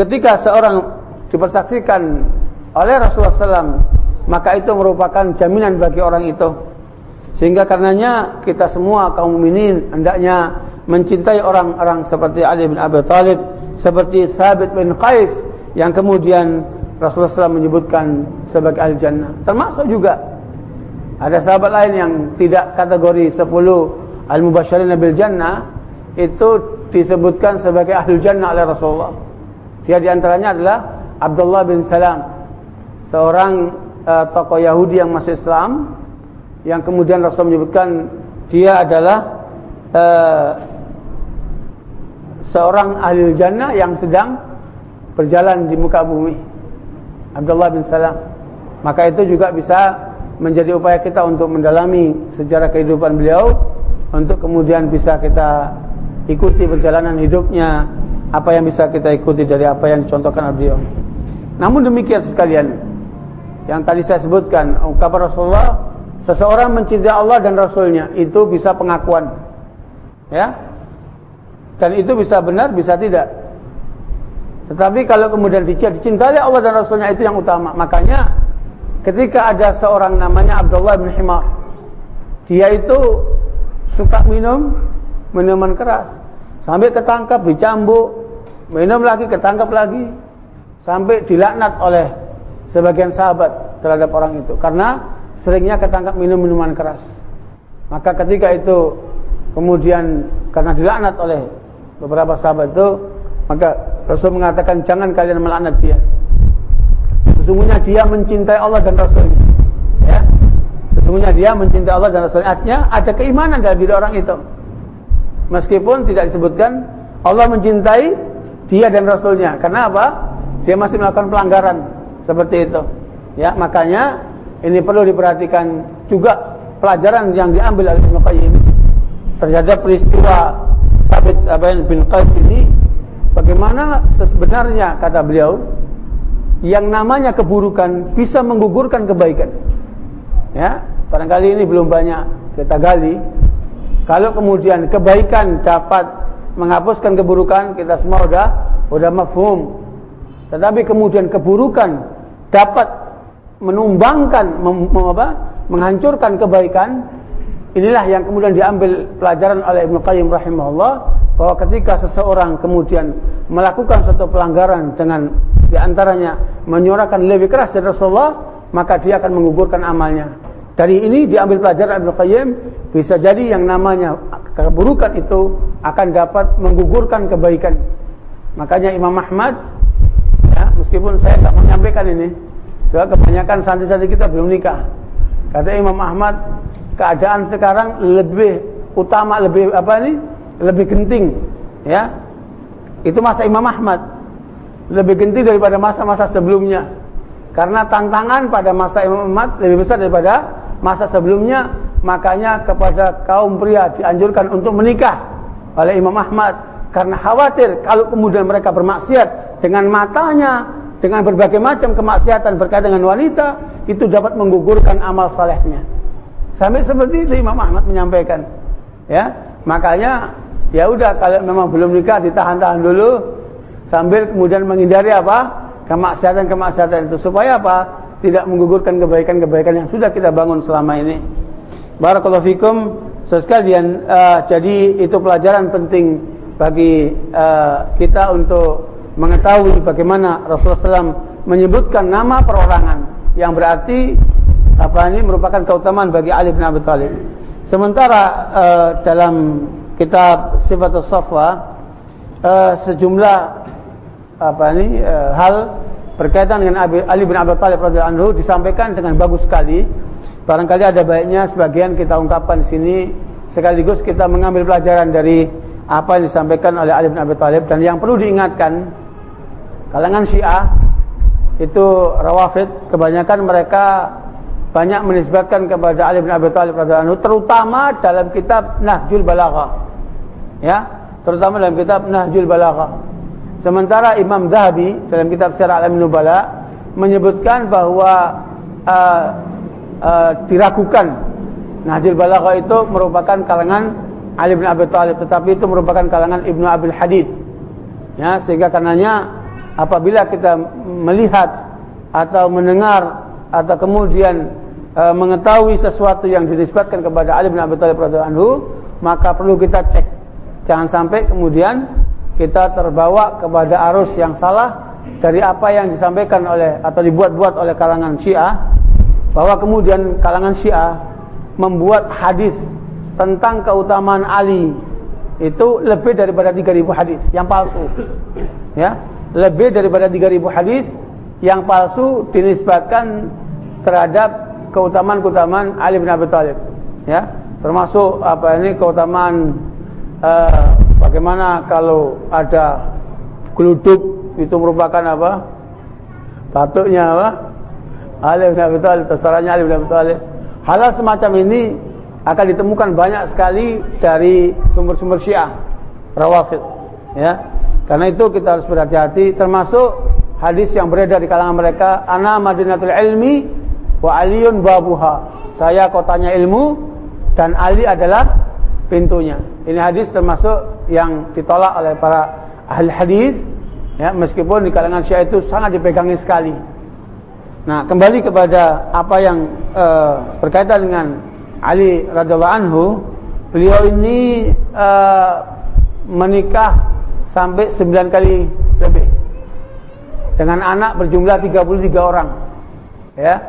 B: ketika seorang dipersaksikan oleh Rasulullah SAW maka itu merupakan jaminan bagi orang itu sehingga karenanya kita semua kaum mukminin hendaknya mencintai orang-orang seperti Ali bin Abi Thalib seperti Thabit bin Qais yang kemudian Rasulullah SAW menyebutkan sebagai al-jannah termasuk juga ada sahabat lain yang tidak kategori 10 al mubasyari Nabil jannah itu disebutkan sebagai ahlul jannah oleh Rasulullah dia diantaranya adalah Abdullah bin Salam seorang uh, tokoh Yahudi yang masuk Islam yang kemudian Rasul menyebutkan dia adalah uh, seorang ahli jannah yang sedang berjalan di muka bumi Abdullah bin Salam maka itu juga bisa menjadi upaya kita untuk mendalami sejarah kehidupan beliau untuk kemudian bisa kita ikuti perjalanan hidupnya apa yang bisa kita ikuti dari apa yang dicontohkan beliau namun demikian sekalian yang tadi saya sebutkan ungkapan Rasulullah seseorang mencintai Allah dan Rasulnya itu bisa pengakuan ya dan itu bisa benar bisa tidak tetapi kalau kemudian dicintai Allah dan Rasulnya itu yang utama makanya ketika ada seorang namanya Abdullah bin Himar dia itu suka minum minuman keras sambil ketangkap dicambuk minum lagi ketangkap lagi sampai dilaknat oleh sebagian sahabat terhadap orang itu karena seringnya ketangkap minum minuman keras. Maka ketika itu kemudian karena dilaknat oleh beberapa sahabat itu maka Rasul mengatakan jangan kalian melaknat dia. Sesungguhnya dia mencintai Allah dan Rasulnya. Ya. Sesungguhnya dia mencintai Allah dan Rasulnya. Artinya ada keimanan dalam diri orang itu. Meskipun tidak disebutkan Allah mencintai dia dan Rasulnya. Karena apa? dia masih melakukan pelanggaran seperti itu. Ya, makanya ini perlu diperhatikan juga pelajaran yang diambil oleh Ibnu Qayyim terhadap peristiwa Sabit Abain bin Qais ini bagaimana sebenarnya kata beliau yang namanya keburukan bisa menggugurkan kebaikan. Ya, barangkali ini belum banyak kita gali. Kalau kemudian kebaikan dapat menghapuskan keburukan, kita semua udah udah mafhum tetapi kemudian keburukan dapat menumbangkan, mem, apa, menghancurkan kebaikan. Inilah yang kemudian diambil pelajaran oleh Ibnu Qayyim rahimahullah bahwa ketika seseorang kemudian melakukan suatu pelanggaran dengan diantaranya menyuarakan lebih keras dari Rasulullah, maka dia akan menguburkan amalnya. Dari ini diambil pelajaran Ibnu Qayyim bisa jadi yang namanya keburukan itu akan dapat menggugurkan kebaikan. Makanya Imam Ahmad meskipun saya tak menyampaikan ini sebab kebanyakan santri-santri kita belum nikah kata Imam Ahmad keadaan sekarang lebih utama lebih apa ini lebih genting ya itu masa Imam Ahmad lebih genting daripada masa-masa sebelumnya karena tantangan pada masa Imam Ahmad lebih besar daripada masa sebelumnya makanya kepada kaum pria dianjurkan untuk menikah oleh Imam Ahmad karena khawatir kalau kemudian mereka bermaksiat dengan matanya, dengan berbagai macam kemaksiatan berkaitan dengan wanita, itu dapat menggugurkan amal salehnya. Sampai seperti itu Imam Ahmad menyampaikan. Ya, makanya ya udah kalau memang belum nikah ditahan-tahan dulu sambil kemudian menghindari apa? kemaksiatan-kemaksiatan itu supaya apa? tidak menggugurkan kebaikan-kebaikan yang sudah kita bangun selama ini. Barakallahu fikum. Sesekalian uh, eh, jadi itu pelajaran penting bagi uh, kita untuk mengetahui bagaimana Rasulullah SAW menyebutkan nama perorangan yang berarti apa ini merupakan keutamaan bagi Ali bin Abi Thalib. Sementara uh, dalam kitab Sifatul Safwa uh, eh, sejumlah apa ini uh, hal berkaitan dengan Abi, Ali bin Abi Thalib radhiyallahu anhu disampaikan dengan bagus sekali. Barangkali ada baiknya sebagian kita ungkapkan di sini sekaligus kita mengambil pelajaran dari apa yang disampaikan oleh Ali bin Abi Thalib dan yang perlu diingatkan kalangan Syiah itu Rawafid kebanyakan mereka banyak menisbatkan kepada Ali bin Abi Thalib radhiyallahu terutama dalam kitab Nahjul Balaghah ya terutama dalam kitab Nahjul Balaghah sementara Imam Zahabi dalam kitab Sirah Al Nubala menyebutkan bahwa uh, uh, diragukan Nahjul Balaghah itu merupakan kalangan Ali bin Abi Thalib tetapi itu merupakan kalangan Ibnu Abil Hadid ya sehingga karenanya apabila kita melihat atau mendengar atau kemudian e, mengetahui sesuatu yang dinisbatkan kepada Ali bin Abi Thalib radhiyallahu anhu maka perlu kita cek jangan sampai kemudian kita terbawa kepada arus yang salah dari apa yang disampaikan oleh atau dibuat-buat oleh kalangan Syiah bahwa kemudian kalangan Syiah membuat hadis tentang keutamaan Ali itu lebih daripada 3000 hadis yang palsu. Ya, lebih daripada 3000 hadis yang palsu dinisbatkan terhadap keutamaan-keutamaan Ali bin Abi Thalib. Ya, termasuk apa ini keutamaan eh, bagaimana kalau ada geluduk itu merupakan apa? Batuknya apa? Ali bin Abi Thalib, terserahnya Ali bin Abi Thalib. Hal semacam ini akan ditemukan banyak sekali dari sumber-sumber Syiah Rawafid ya karena itu kita harus berhati-hati termasuk hadis yang beredar di kalangan mereka ana madinatul ilmi wa aliun babuha saya kotanya ilmu dan Ali adalah pintunya ini hadis termasuk yang ditolak oleh para ahli hadis ya meskipun di kalangan Syiah itu sangat dipegangi sekali nah kembali kepada apa yang uh, berkaitan dengan Ali radhiallahu anhu beliau ini uh, menikah sampai sembilan kali lebih dengan anak berjumlah 33 orang ya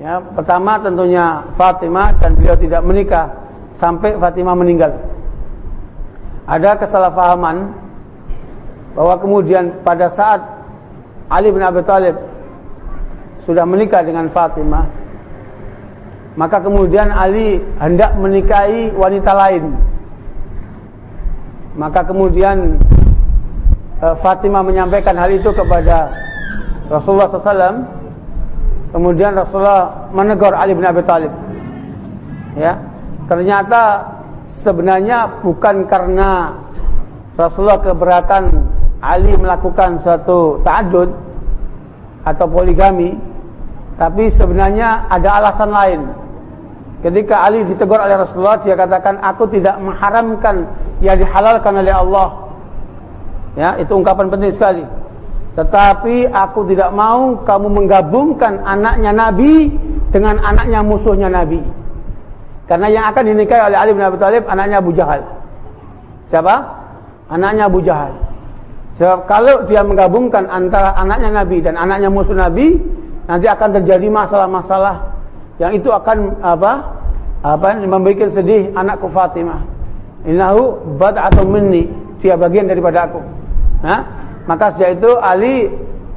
B: ya pertama tentunya Fatimah dan beliau tidak menikah sampai Fatimah meninggal ada kesalahpahaman bahwa kemudian pada saat Ali bin Abi Thalib sudah menikah dengan Fatimah maka kemudian Ali hendak menikahi wanita lain. Maka kemudian eh, Fatimah menyampaikan hal itu kepada Rasulullah SAW. Kemudian Rasulullah menegur Ali bin Abi Thalib. Ya, ternyata sebenarnya bukan karena Rasulullah keberatan Ali melakukan suatu ta'adud atau poligami, tapi sebenarnya ada alasan lain Ketika Ali ditegur oleh Rasulullah, dia katakan, aku tidak mengharamkan yang dihalalkan oleh Allah. Ya, itu ungkapan penting sekali. Tetapi aku tidak mau kamu menggabungkan anaknya Nabi dengan anaknya musuhnya Nabi. Karena yang akan dinikahi oleh Ali bin Abi Thalib anaknya Abu Jahal. Siapa? Anaknya Abu Jahal. Sebab kalau dia menggabungkan antara anaknya Nabi dan anaknya musuh Nabi, nanti akan terjadi masalah-masalah yang itu akan apa? apa membuat sedih anakku Fatimah innahu atau minni dia bagian daripada aku nah, maka sejak itu Ali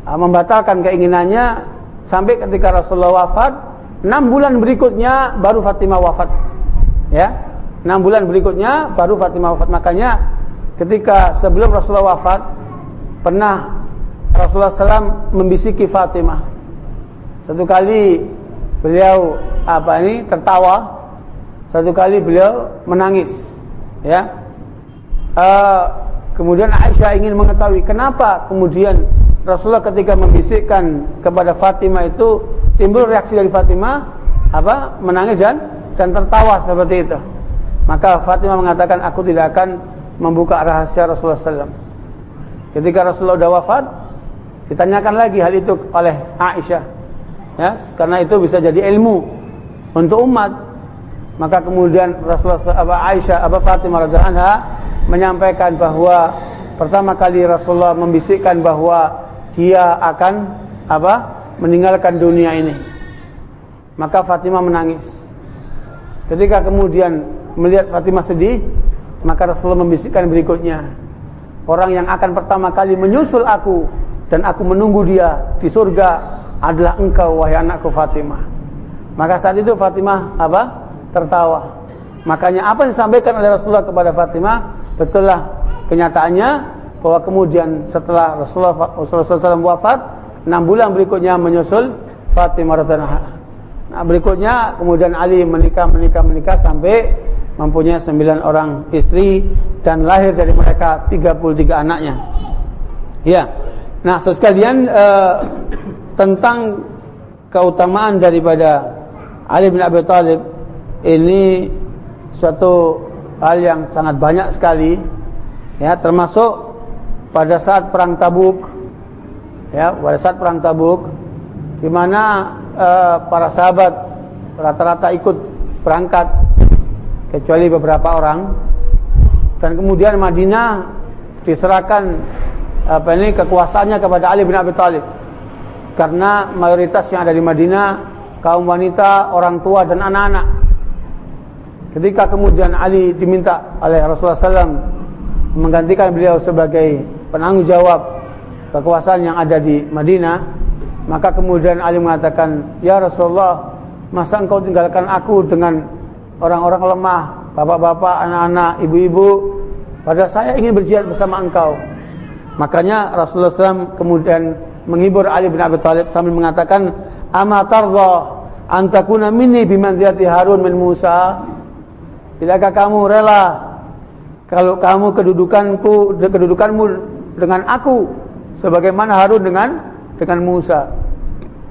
B: membatalkan keinginannya sampai ketika Rasulullah wafat 6 bulan berikutnya baru Fatimah wafat ya 6 bulan berikutnya baru Fatimah wafat makanya ketika sebelum Rasulullah wafat pernah Rasulullah SAW membisiki Fatimah satu kali beliau apa ini tertawa satu kali beliau menangis. Ya. Uh, kemudian Aisyah ingin mengetahui kenapa kemudian Rasulullah ketika membisikkan kepada Fatimah itu timbul reaksi dari Fatimah apa? Menangis dan dan tertawa seperti itu. Maka Fatimah mengatakan aku tidak akan membuka rahasia Rasulullah SAW. Ketika Rasulullah sudah wafat, ditanyakan lagi hal itu oleh Aisyah. Ya, karena itu bisa jadi ilmu untuk umat. Maka kemudian Rasulullah Aba Aisyah Aba Fatimah radhiyallahu anha menyampaikan bahwa pertama kali Rasulullah membisikkan bahwa dia akan apa? meninggalkan dunia ini. Maka Fatimah menangis. Ketika kemudian melihat Fatimah sedih, maka Rasulullah membisikkan berikutnya. Orang yang akan pertama kali menyusul aku dan aku menunggu dia di surga adalah engkau wahai anakku Fatimah. Maka saat itu Fatimah apa? tertawa. Makanya apa yang disampaikan oleh Rasulullah kepada Fatimah betullah kenyataannya bahwa kemudian setelah Rasulullah, Rasulullah SAW wafat enam bulan berikutnya menyusul Fatimah ratna Nah berikutnya kemudian Ali menikah menikah menikah sampai mempunyai sembilan orang istri dan lahir dari mereka tiga puluh tiga anaknya. Ya. Nah, sekalian eh, tentang keutamaan daripada Ali bin Abi Thalib ini suatu hal yang sangat banyak sekali ya termasuk pada saat perang Tabuk ya pada saat perang Tabuk di mana eh, para sahabat rata-rata ikut berangkat kecuali beberapa orang dan kemudian Madinah diserahkan apa ini kekuasaannya kepada Ali bin Abi Thalib karena mayoritas yang ada di Madinah kaum wanita, orang tua dan anak-anak Ketika kemudian Ali diminta oleh Rasulullah SAW menggantikan beliau sebagai penanggung jawab kekuasaan yang ada di Madinah, maka kemudian Ali mengatakan, "Ya Rasulullah, masa engkau tinggalkan aku dengan orang-orang lemah, bapak-bapak, anak-anak, ibu-ibu? pada saya ingin berjihad bersama engkau." Makanya Rasulullah SAW kemudian menghibur Ali bin Abi Thalib sambil mengatakan, Amatarlah antakuna mini minni bimanziati Harun min Musa?" Tidakkah kamu rela kalau kamu kedudukanku kedudukanmu dengan aku sebagaimana Harun dengan dengan Musa?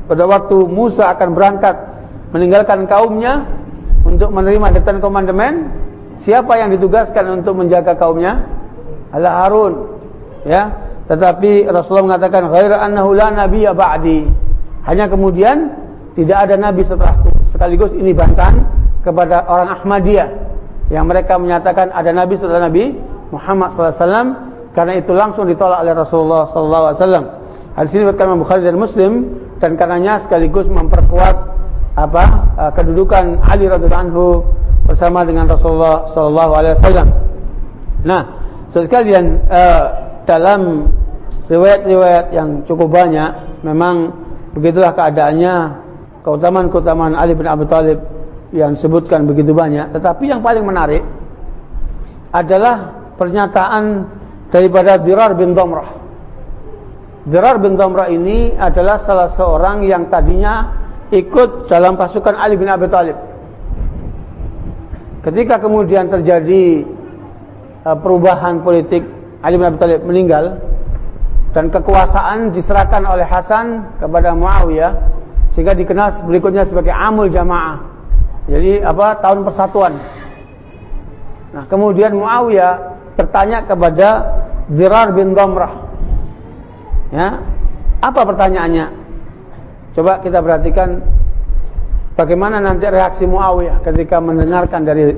B: Pada waktu Musa akan berangkat meninggalkan kaumnya untuk menerima detan komandemen, siapa yang ditugaskan untuk menjaga kaumnya? Adalah Harun. Ya. Tetapi Rasulullah mengatakan ghaira annahu la nabiyya ba'di. Hanya kemudian tidak ada nabi setelahku. Sekaligus ini bantahan kepada orang Ahmadiyah yang mereka menyatakan ada nabi setelah nabi Muhammad SAW karena itu langsung ditolak oleh Rasulullah SAW. Hadis ini berkata Bukhari dan Muslim dan karenanya sekaligus memperkuat apa e, kedudukan Ali radhiallahu anhu bersama dengan Rasulullah SAW. Nah, sekalian uh, e, dalam riwayat-riwayat yang cukup banyak memang begitulah keadaannya keutamaan-keutamaan Ali bin Abi Thalib yang disebutkan begitu banyak tetapi yang paling menarik adalah pernyataan daripada Dirar bin Domrah Dirar bin Domrah ini adalah salah seorang yang tadinya ikut dalam pasukan Ali bin Abi Thalib ketika kemudian terjadi eh, perubahan politik Ali bin Abi Thalib meninggal dan kekuasaan diserahkan oleh Hasan kepada Muawiyah sehingga dikenal berikutnya sebagai Amul Jamaah jadi apa tahun persatuan. Nah, kemudian Muawiyah bertanya kepada Dirar bin Domrah. Ya, apa pertanyaannya? Coba kita perhatikan bagaimana nanti reaksi Muawiyah ketika mendengarkan dari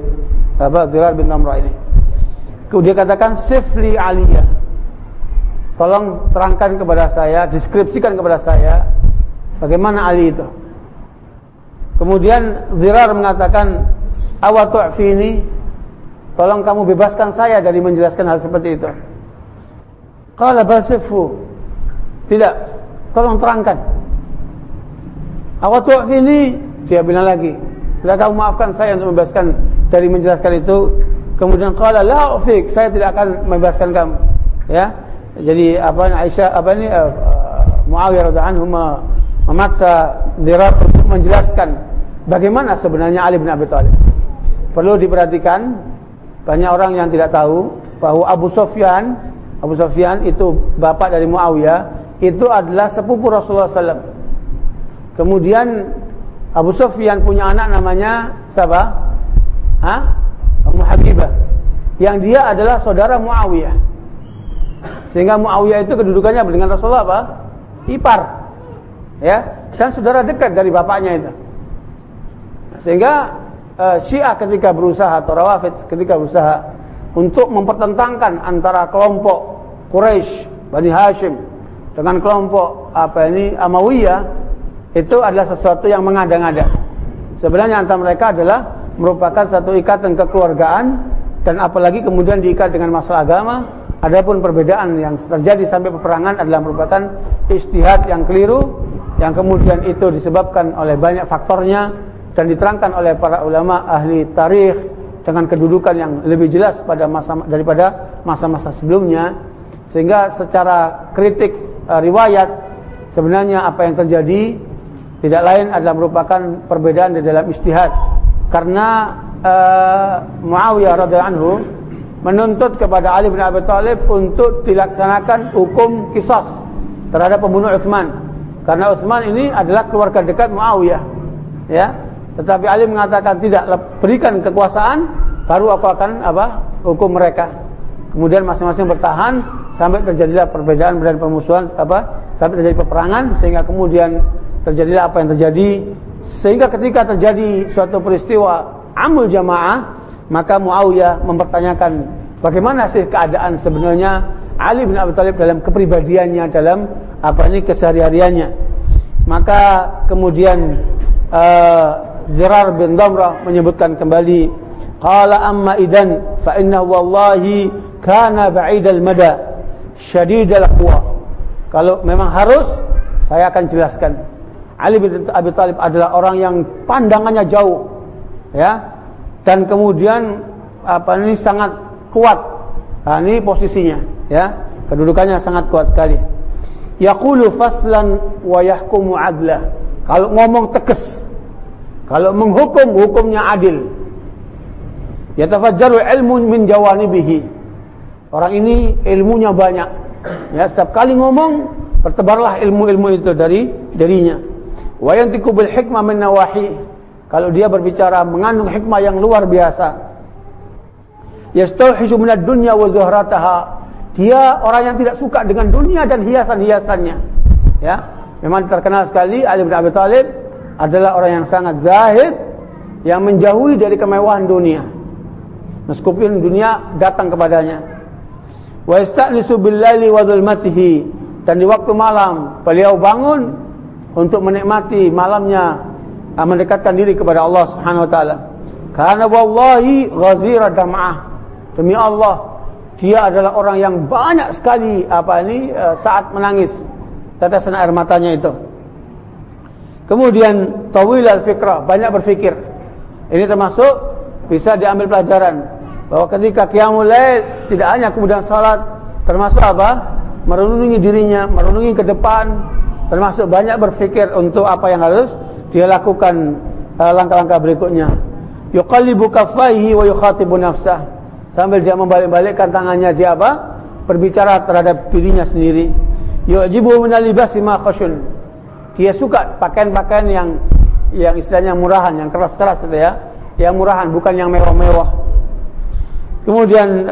B: apa Dirar bin Domrah ini. Kemudian katakan sifli aliyah. Tolong terangkan kepada saya, deskripsikan kepada saya bagaimana Ali itu. Kemudian Zirar mengatakan, "Awatu'fini?" Tolong kamu bebaskan saya dari menjelaskan hal seperti itu. Qala basifu. Tidak, tolong terangkan. Awatu'fini? Dia bilang lagi, "Tidak kamu maafkan saya untuk membebaskan dari menjelaskan itu." Kemudian qala laufik, saya tidak akan membebaskan kamu. Ya. Jadi apa Aisyah apa ini uh, eh, Muawiyah radhiyallahu anhu memaksa Dirar untuk menjelaskan Bagaimana sebenarnya Ali bin Abi Thalib? Perlu diperhatikan banyak orang yang tidak tahu bahwa Abu Sofyan, Abu Sofyan itu bapak dari Muawiyah, itu adalah sepupu Rasulullah SAW. Kemudian Abu Sofyan punya anak namanya siapa? Hah? Abu Habibah. Yang dia adalah saudara Muawiyah. Sehingga Muawiyah itu kedudukannya dengan Rasulullah apa? Ipar. Ya, dan saudara dekat dari bapaknya itu. Sehingga uh, Syiah ketika berusaha atau Rawafid ketika berusaha untuk mempertentangkan antara kelompok Quraisy Bani Hashim dengan kelompok apa ini Amawiyah itu adalah sesuatu yang mengada-ngada. Sebenarnya antara mereka adalah merupakan satu ikatan kekeluargaan dan apalagi kemudian diikat dengan masalah agama. Adapun perbedaan yang terjadi sampai peperangan adalah merupakan istihad yang keliru yang kemudian itu disebabkan oleh banyak faktornya dan diterangkan oleh para ulama ahli tarikh dengan kedudukan yang lebih jelas pada masa daripada masa-masa sebelumnya sehingga secara kritik e, riwayat sebenarnya apa yang terjadi tidak lain adalah merupakan perbedaan di dalam istihad karena e, Muawiyah radhiyallahu anhu menuntut kepada Ali bin Abi Thalib untuk dilaksanakan hukum kisos terhadap pembunuh Utsman karena Utsman ini adalah keluarga dekat Muawiyah ya tetapi Ali mengatakan tidak berikan kekuasaan, baru aku akan apa? hukum mereka. Kemudian masing-masing bertahan sampai terjadilah perbedaan dan permusuhan apa? sampai terjadi peperangan sehingga kemudian terjadilah apa yang terjadi sehingga ketika terjadi suatu peristiwa amul jamaah maka Muawiyah mempertanyakan bagaimana sih keadaan sebenarnya Ali bin Abi Thalib dalam kepribadiannya dalam apa ini kesehariannya, maka kemudian uh, Zirar bin Damrah menyebutkan kembali qala amma idan fa innahu wallahi kana baid al mada al quwa kalau memang harus saya akan jelaskan Ali bin Abi Thalib adalah orang yang pandangannya jauh ya dan kemudian apa ini sangat kuat nah, ini posisinya ya kedudukannya sangat kuat sekali yaqulu faslan wa yahkumu adla kalau ngomong tegas kalau menghukum, hukumnya adil. ya Yatafajjaru ilmun min jawanibihi. Orang ini ilmunya banyak. Ya, setiap kali ngomong, pertebarlah ilmu-ilmu itu dari darinya. Wa yantiku bil hikmah min nawahi. Kalau dia berbicara mengandung hikmah yang luar biasa. Ya min ad-dunya wa zuhrataha. Dia orang yang tidak suka dengan dunia dan hiasan-hiasannya. Ya. Memang terkenal sekali Ali bin Abi Thalib adalah orang yang sangat zahid yang menjauhi dari kemewahan dunia. Meskipun dunia datang kepadanya. Wa istanisu billaili wa zulmatihi dan di waktu malam beliau bangun untuk menikmati malamnya ah, mendekatkan diri kepada Allah Subhanahu wa taala. Karena wallahi ghazira dam'ah. Demi Allah, dia adalah orang yang banyak sekali apa ini eh, saat menangis tetesan air matanya itu. Kemudian tawil al-fikrah, banyak berfikir. Ini termasuk bisa diambil pelajaran bahwa ketika qiyamul lail tidak hanya kemudian salat, termasuk apa? Merenungi dirinya, merenungi ke depan, termasuk banyak berfikir untuk apa yang harus dia lakukan eh, langkah-langkah berikutnya. Yuqallibu kaffaihi wa yukhatibu nafsah. Sambil dia membalik-balikkan tangannya dia apa? Berbicara terhadap dirinya sendiri. Yujibu minalibasi ma khasyun dia suka pakaian-pakaian yang yang istilahnya murahan, yang keras-keras itu ya. Yang murahan bukan yang mewah-mewah. Kemudian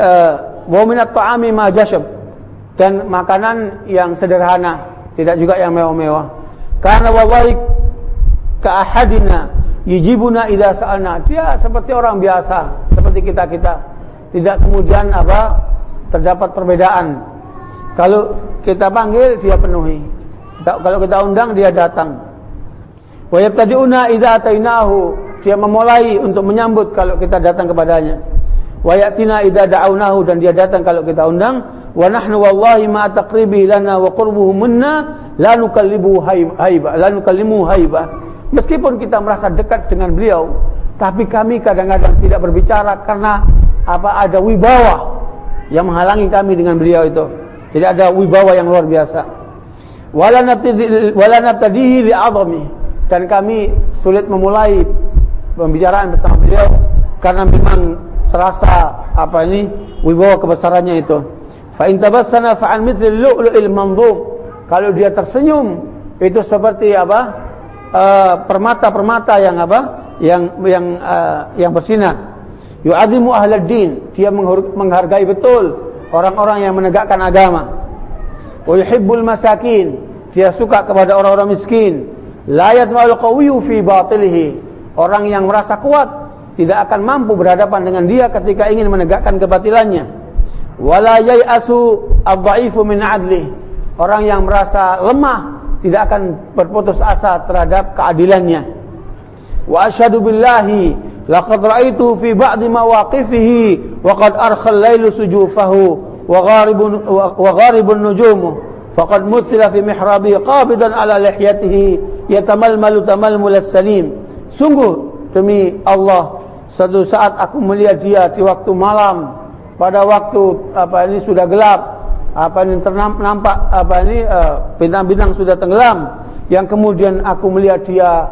B: bawa eh, minat ta'ami ma dan makanan yang sederhana, tidak juga yang mewah-mewah. Karena wallahi keahadina yijibuna ida idza Dia seperti orang biasa, seperti kita-kita. Tidak kemudian apa? terdapat perbedaan. Kalau kita panggil dia penuhi kalau kita undang dia datang wa yabtadi'una idza atainahu dia memulai untuk menyambut kalau kita datang kepadanya wa ya'tina idza da'awnahu dan dia datang kalau kita undang wa nahnu wallahi ma taqribi lana wa qurbuhu minna la nukallibu haiba la nukallimu haiba meskipun kita merasa dekat dengan beliau tapi kami kadang-kadang tidak berbicara karena apa ada wibawa yang menghalangi kami dengan beliau itu jadi ada wibawa yang luar biasa walanatadihi bi'adami dan kami sulit memulai pembicaraan bersama beliau karena memang terasa apa ini wibawa kebesarannya itu fa in fa an mithli lu'lu'il mandhum kalau dia tersenyum itu seperti apa eh, permata-permata uh, yang apa yang yang uh, yang bersinar yu'azimu ahlad din dia menghargai betul orang-orang yang menegakkan agama Uyhibbul masakin. Dia suka kepada orang-orang miskin. Layat yatma'ul fi batilihi. Orang yang merasa kuat tidak akan mampu berhadapan dengan dia ketika ingin menegakkan kebatilannya. Wala yai'asu ad min 'adlih. Orang yang merasa lemah tidak akan berputus asa terhadap keadilannya. Wa ashadu billahi laqad ra'aituhu fi ba'di mawaqifihi wa qad arkhal lailu sujufahu وغارب, وغارب النجوم فقد مثل في محرابه قابضا على لحيته يتململ تململ salim sungguh demi Allah satu saat aku melihat dia di waktu malam pada waktu apa ini sudah gelap apa ini nampak apa ini eh, bintang-bintang sudah tenggelam yang kemudian aku melihat dia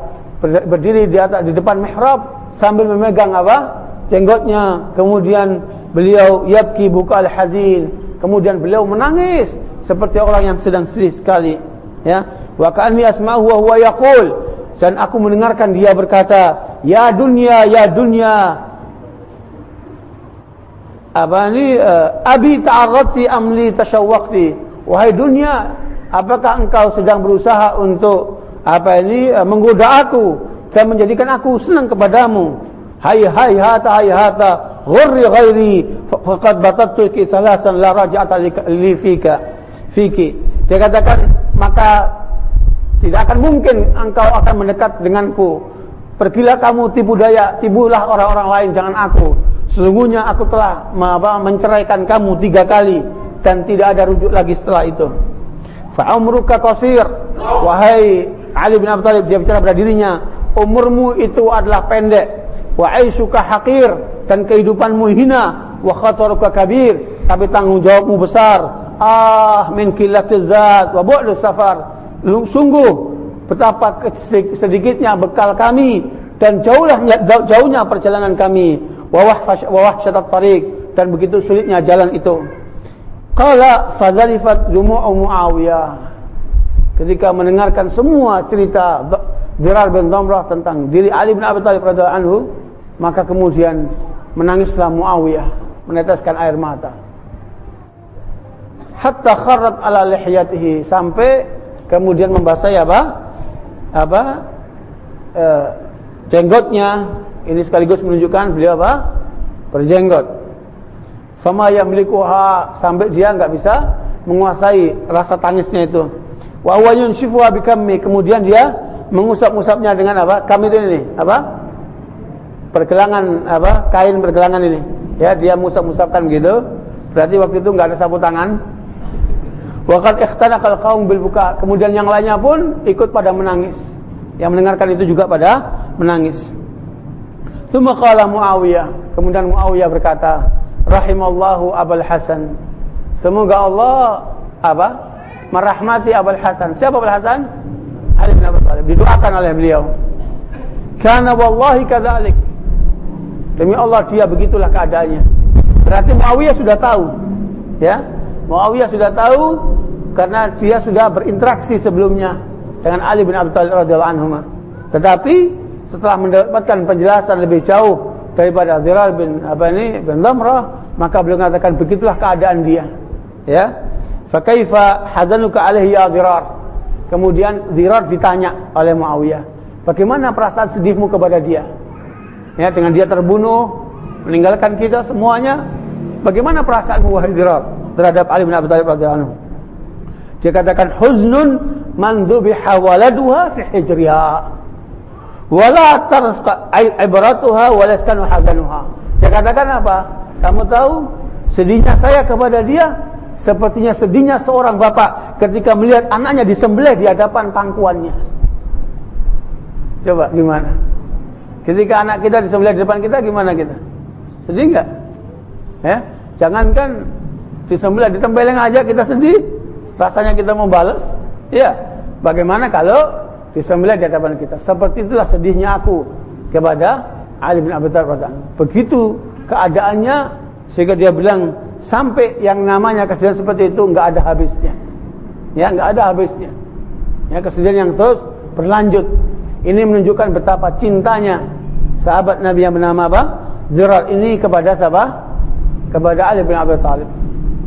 B: berdiri di atas di depan mihrab sambil memegang apa jenggotnya kemudian beliau yabki buka al-hazin kemudian beliau menangis seperti orang yang sedang sedih sekali ya wa ka'anni asma'u wa huwa yaqul dan aku mendengarkan dia berkata ya dunia ya dunia apa ini uh, eh, abi ta'arrati amli tashawwaqti wahai dunia apakah engkau sedang berusaha untuk apa ini uh, eh, menggoda aku dan menjadikan aku senang kepadamu Hai hai hata hai hata ghurri ghairi faqad ki salasan la raj'ata li fika fiki. Dia katakan maka tidak akan mungkin engkau akan mendekat denganku. Pergilah kamu tipu daya, tibulah orang-orang lain jangan aku. Sesungguhnya aku telah menceraikan kamu tiga kali dan tidak ada rujuk lagi setelah itu. Fa umruka qasir wahai Ali bin Abi Thalib dia bicara pada dirinya, umurmu itu adalah pendek, wa aisyuka haqir dan kehidupanmu hina, wa khataruka kabir, tapi tanggung jawabmu besar. Ah min qillatiz zat wa bu'du safar. Lu, sungguh betapa sedikitnya bekal kami dan jauhlah jauhnya perjalanan kami. Wa syaitan tariq dan begitu sulitnya jalan itu. Qala fadzalifat dumu'u Muawiyah ketika mendengarkan semua cerita Dirar bin Damrah tentang diri Ali bin Abi Thalib radhiyallahu anhu, maka kemudian menangislah Muawiyah, meneteskan air mata. Hatta kharrat ala lihyatihi sampai kemudian membasahi apa? Apa? E, jenggotnya. Ini sekaligus menunjukkan beliau apa? Berjenggot. yang milikuha sampai dia nggak bisa menguasai rasa tangisnya itu wa huwa yunshifuha bikammi kemudian dia mengusap-usapnya dengan apa kami itu ini apa pergelangan apa kain pergelangan ini ya dia mengusap-usapkan gitu berarti waktu itu nggak ada sapu tangan waqad ikhtanaqal qaum bil buka kemudian yang lainnya pun ikut pada menangis yang mendengarkan itu juga pada menangis tsumma qala Muawiyah kemudian Muawiyah berkata rahimallahu Abul Hasan semoga Allah apa merahmati Abul Hasan. Siapa Abul Hasan? Ali bin Abi Thalib. Didoakan oleh beliau. Karena wallahi kadzalik. Demi Allah dia begitulah keadaannya. Berarti Muawiyah sudah tahu. Ya. Muawiyah sudah tahu karena dia sudah berinteraksi sebelumnya dengan Ali bin Abi Thalib radhiyallahu anhu. Tetapi setelah mendapatkan penjelasan lebih jauh daripada Zirar bin apa ini bin Damrah, maka beliau mengatakan begitulah keadaan dia. Ya. Fakaifa hazanuka alaihi ya dirar, Kemudian dirar ditanya oleh Muawiyah, bagaimana perasaan sedihmu kepada dia? Ya, dengan dia terbunuh, meninggalkan kita semuanya, bagaimana perasaanmu wahai dirar terhadap Ali bin Abi Thalib radhiyallahu anhu? Dia katakan huznun man dhubiha waladuha fi hijriha. Wala tarfa ibaratuha walaskanu hazanuha. Dia katakan apa? Kamu tahu sedihnya saya kepada dia Sepertinya sedihnya seorang bapak ketika melihat anaknya disembelih di hadapan pangkuannya. Coba gimana? Ketika anak kita disembelih di depan kita gimana kita? Sedih nggak? Ya, jangankan disembelih ditempeleng aja kita sedih. Rasanya kita mau balas. Ya, bagaimana kalau disembelih di hadapan kita? Seperti itulah sedihnya aku kepada Ali bin Abi Thalib Begitu keadaannya sehingga dia bilang sampai yang namanya kesedihan seperti itu nggak ada habisnya ya nggak ada habisnya ya kesedihan yang terus berlanjut ini menunjukkan betapa cintanya sahabat Nabi yang bernama apa jerat ini kepada siapa kepada Ali bin Abi Thalib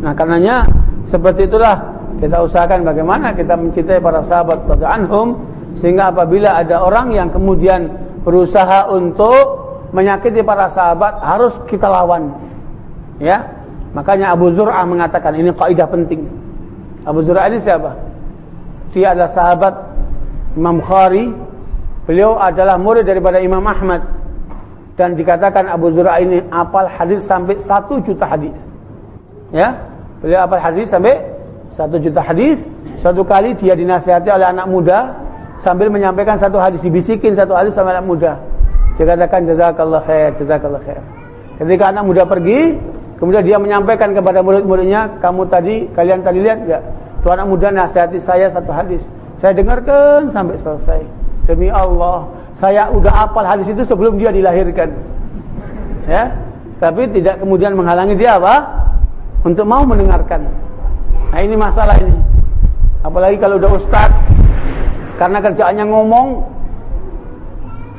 B: nah karenanya seperti itulah kita usahakan bagaimana kita mencintai para sahabat pada anhum sehingga apabila ada orang yang kemudian berusaha untuk menyakiti para sahabat harus kita lawan ya Makanya Abu Zur'ah mengatakan ini kaidah penting. Abu Zur'ah ini siapa? Dia adalah sahabat Imam Khari, Beliau adalah murid daripada Imam Ahmad dan dikatakan Abu Zur'ah ini apal hadis sampai satu juta hadis. Ya. Beliau apal hadis sampai satu juta hadis. Satu kali dia dinasihati oleh anak muda sambil menyampaikan satu hadis dibisikin satu hadis sama anak muda. Dia katakan jazakallah khair, jazakallah khair. Ketika anak muda pergi, Kemudian dia menyampaikan kepada murid-muridnya, kamu tadi, kalian tadi lihat nggak? tuan anak muda nasihati saya satu hadis. Saya dengarkan sampai selesai. Demi Allah, saya udah apal hadis itu sebelum dia dilahirkan. Ya, tapi tidak kemudian menghalangi dia apa? Untuk mau mendengarkan. Nah ini masalah ini. Apalagi kalau udah ustaz karena kerjaannya ngomong,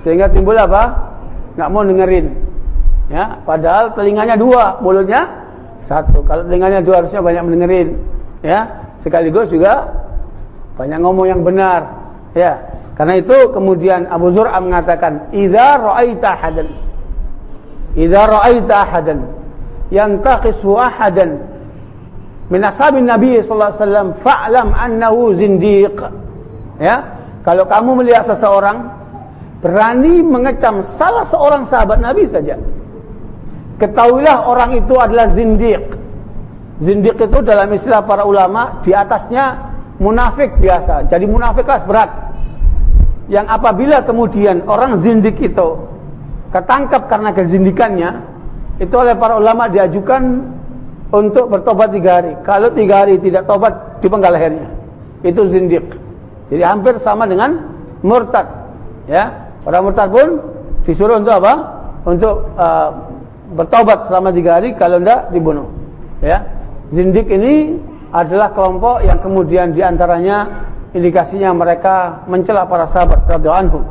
B: sehingga timbul apa? Nggak mau dengerin ya padahal telinganya dua mulutnya satu kalau telinganya dua harusnya banyak mendengarin. ya sekaligus juga banyak ngomong yang benar ya karena itu kemudian Abu Zur'a mengatakan idza ra'aita hadan idza ra'aita hadan yantaqisu ahadan min ashabin nabi sallallahu alaihi wasallam fa'lam annahu zindiq ya kalau kamu melihat seseorang berani mengecam salah seorang sahabat nabi saja Ketahuilah orang itu adalah zindiq. Zindiq itu dalam istilah para ulama di atasnya munafik biasa. Jadi munafik kelas berat. Yang apabila kemudian orang zindik itu ketangkap karena kezindikannya, itu oleh para ulama diajukan untuk bertobat tiga hari. Kalau tiga hari tidak tobat, dipenggal lehernya. Itu zindik. Jadi hampir sama dengan murtad. Ya, orang murtad pun disuruh untuk apa? Untuk uh, bertobat selama tiga hari kalau tidak dibunuh ya zindik ini adalah kelompok yang kemudian diantaranya indikasinya mereka mencela para sahabat radhiyallahu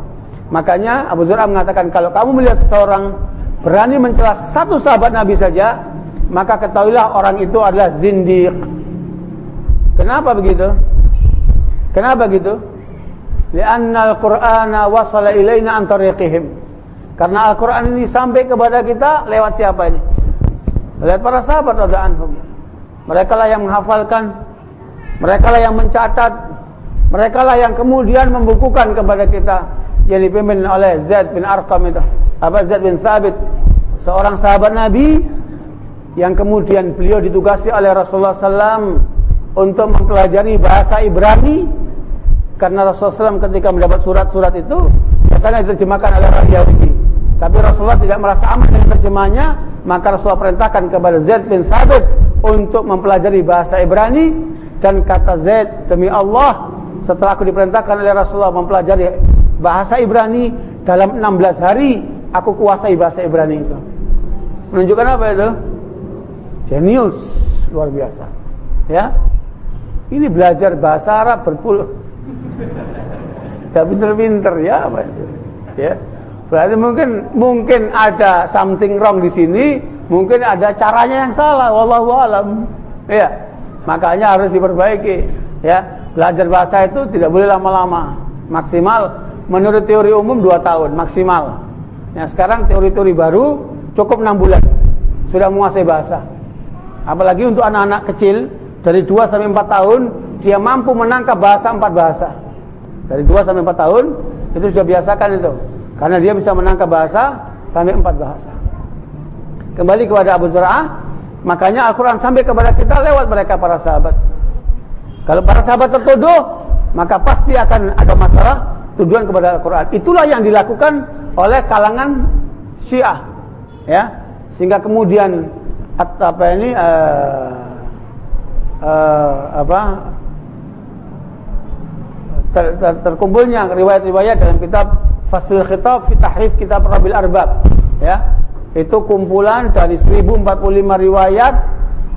B: makanya Abu Zur'a mengatakan kalau kamu melihat seseorang berani mencela satu sahabat Nabi saja maka ketahuilah orang itu adalah zindik kenapa begitu kenapa begitu? li'anna al-qur'ana wasala ilaina an tariqihim karena Al-Quran ini sampai kepada kita lewat siapa ini? Lewat para sahabat Anhum. Mereka lah yang menghafalkan, mereka lah yang mencatat, mereka lah yang kemudian membukukan kepada kita yang dipimpin oleh Zaid bin Arqam itu. Apa Zaid bin Thabit, seorang sahabat Nabi yang kemudian beliau ditugasi oleh Rasulullah SAW untuk mempelajari bahasa Ibrani karena Rasulullah SAW ketika mendapat surat-surat itu biasanya diterjemahkan oleh Rakyat Yahudi tapi Rasulullah tidak merasa aman dengan terjemahnya, maka Rasulullah perintahkan kepada Zaid bin Sabit untuk mempelajari bahasa Ibrani dan kata Zaid, "Demi Allah, setelah aku diperintahkan oleh Rasulullah mempelajari bahasa Ibrani dalam 16 hari, aku kuasai bahasa Ibrani itu." Menunjukkan apa itu? Genius luar biasa. Ya. Ini belajar bahasa Arab berpuluh. [laughs] Gak pinter-pinter ya apa itu. Ya. Berarti mungkin mungkin ada something wrong di sini, mungkin ada caranya yang salah. Wallahu alam. Ya. Makanya harus diperbaiki, ya. Belajar bahasa itu tidak boleh lama-lama. Maksimal menurut teori umum dua tahun maksimal. Nah, sekarang teori-teori baru cukup enam bulan sudah menguasai bahasa. Apalagi untuk anak-anak kecil dari dua sampai empat tahun dia mampu menangkap bahasa empat bahasa. Dari dua sampai empat tahun itu sudah biasakan itu. Karena dia bisa menangkap bahasa sampai empat bahasa. Kembali kepada Abu Zura'ah, makanya Al-Quran sampai kepada kita lewat mereka para sahabat. Kalau para sahabat tertuduh, maka pasti akan ada masalah tujuan kepada Al-Quran. Itulah yang dilakukan oleh kalangan Syiah. Ya, sehingga kemudian apa ini uh, uh, apa terkumpulnya riwayat-riwayat dalam kitab fasil Khitab fi Tahrif Kitab Rabil Arbab ya itu kumpulan dari 1045 riwayat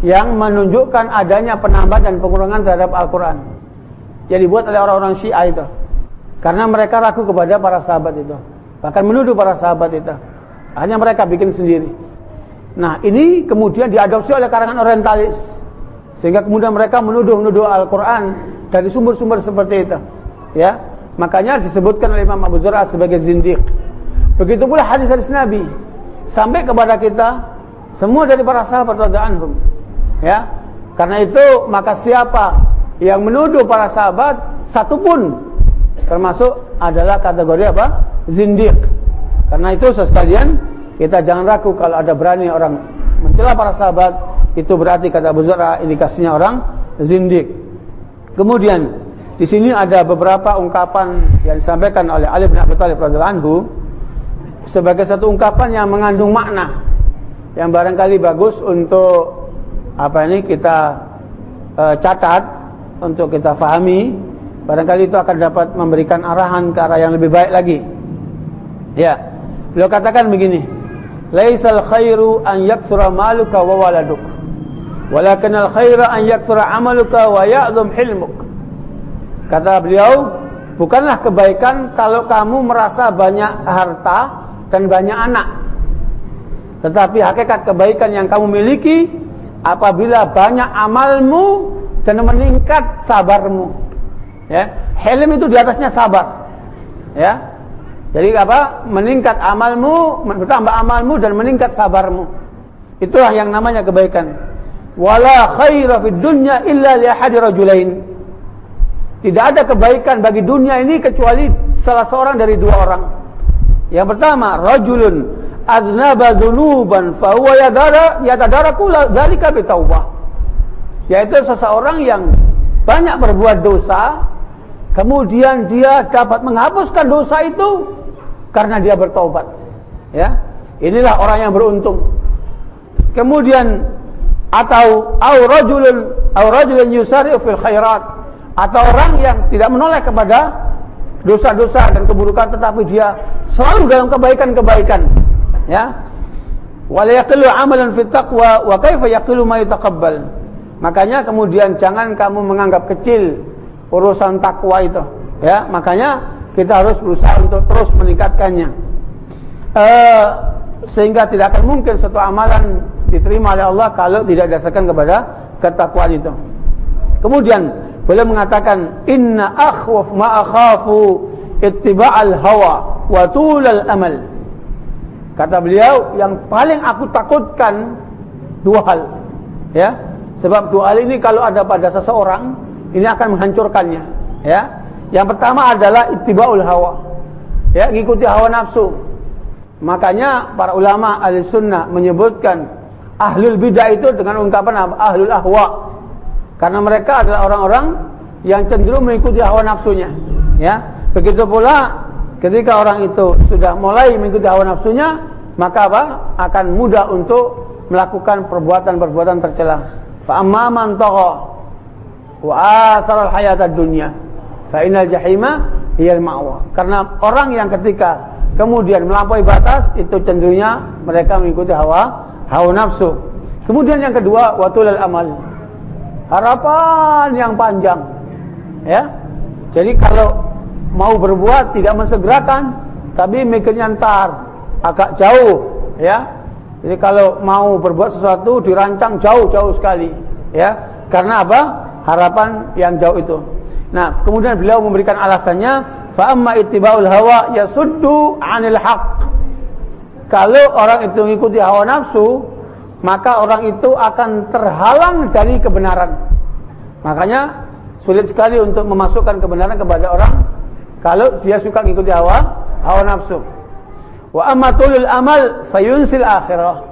B: yang menunjukkan adanya penambahan dan pengurangan terhadap Al-Qur'an yang dibuat oleh orang-orang Syiah itu karena mereka ragu kepada para sahabat itu bahkan menuduh para sahabat itu hanya mereka bikin sendiri nah ini kemudian diadopsi oleh karangan orientalis sehingga kemudian mereka menuduh-nuduh Al-Qur'an dari sumber-sumber seperti itu ya Makanya disebutkan oleh Imam Abu Zura sebagai zindiq. Begitu pula hadis-hadis Nabi sampai kepada kita semua dari para sahabat radhiyallahu anhum. Ya. Karena itu maka siapa yang menuduh para sahabat satu pun termasuk adalah kategori apa? Zindiq. Karena itu sekalian kita jangan ragu kalau ada berani orang mencela para sahabat itu berarti kata Abu Zura indikasinya orang zindik. Kemudian di sini ada beberapa ungkapan yang disampaikan oleh Ali bin Abi Thalib radhiyallahu anhu sebagai satu ungkapan yang mengandung makna yang barangkali bagus untuk apa ini kita e, catat untuk kita fahami barangkali itu akan dapat memberikan arahan ke arah yang lebih baik lagi. Ya. Beliau katakan begini, "Laisal khairu an yaktsura maluka wa waladuk, walakin al khairu an yaktsura amaluka wa ya'dhum hilmuk." Kata beliau, bukanlah kebaikan kalau kamu merasa banyak harta dan banyak anak. Tetapi hakikat kebaikan yang kamu miliki apabila banyak amalmu dan meningkat sabarmu. Ya, helm itu di atasnya sabar. Ya. Jadi apa? Meningkat amalmu, bertambah amalmu dan meningkat sabarmu. Itulah yang namanya kebaikan. Wala khaira fid dunya illa li ahadi rajulain. Tidak ada kebaikan bagi dunia ini kecuali salah seorang dari dua orang. Yang pertama, rajulun adnaba dzunuban fa huwa yadara yatadaraku dzalika bitaubah. Yaitu seseorang yang banyak berbuat dosa, kemudian dia dapat menghapuskan dosa itu karena dia bertobat. Ya. Inilah orang yang beruntung. Kemudian atau au rajulun au rajulun yusari fil khairat atau orang yang tidak menoleh kepada dosa-dosa dan keburukan tetapi dia selalu dalam kebaikan-kebaikan ya wala amalan fit taqwa wa kaifa yaqilu ma yutaqabbal makanya kemudian jangan kamu menganggap kecil urusan takwa itu ya makanya kita harus berusaha untuk terus meningkatkannya e, sehingga tidak akan mungkin suatu amalan diterima oleh Allah kalau tidak dasarkan kepada ketakwaan itu Kemudian beliau mengatakan inna akhwaf ma akhafu ittiba'al hawa wa tulal amal. Kata beliau yang paling aku takutkan dua hal. Ya. Sebab dua hal ini kalau ada pada seseorang ini akan menghancurkannya, ya. Yang pertama adalah ittiba'ul hawa. Ya, ngikuti hawa nafsu. Makanya para ulama al sunnah menyebutkan ahlul bidah itu dengan ungkapan Ahlul ahwa. Karena mereka adalah orang-orang yang cenderung mengikuti hawa nafsunya. Ya, begitu pula ketika orang itu sudah mulai mengikuti hawa nafsunya, maka apa? Akan mudah untuk melakukan perbuatan-perbuatan tercela. Fa amman tagha wa athara al dunya fa inal jahima hiyal ma'wa. Karena orang yang ketika kemudian melampaui batas itu cenderungnya mereka mengikuti hawa hawa nafsu. Kemudian yang kedua watulal amal harapan yang panjang ya jadi kalau mau berbuat tidak mensegerakan tapi mikirnya ntar agak jauh ya jadi kalau mau berbuat sesuatu dirancang jauh-jauh sekali ya karena apa harapan yang jauh itu nah kemudian beliau memberikan alasannya fa amma ittibaul hawa yasuddu anil haq kalau orang itu mengikuti hawa nafsu maka orang itu akan terhalang dari kebenaran. Makanya sulit sekali untuk memasukkan kebenaran kepada orang kalau dia suka mengikuti hawa hawa nafsu. Wa amatulul amal fayunsil akhirah.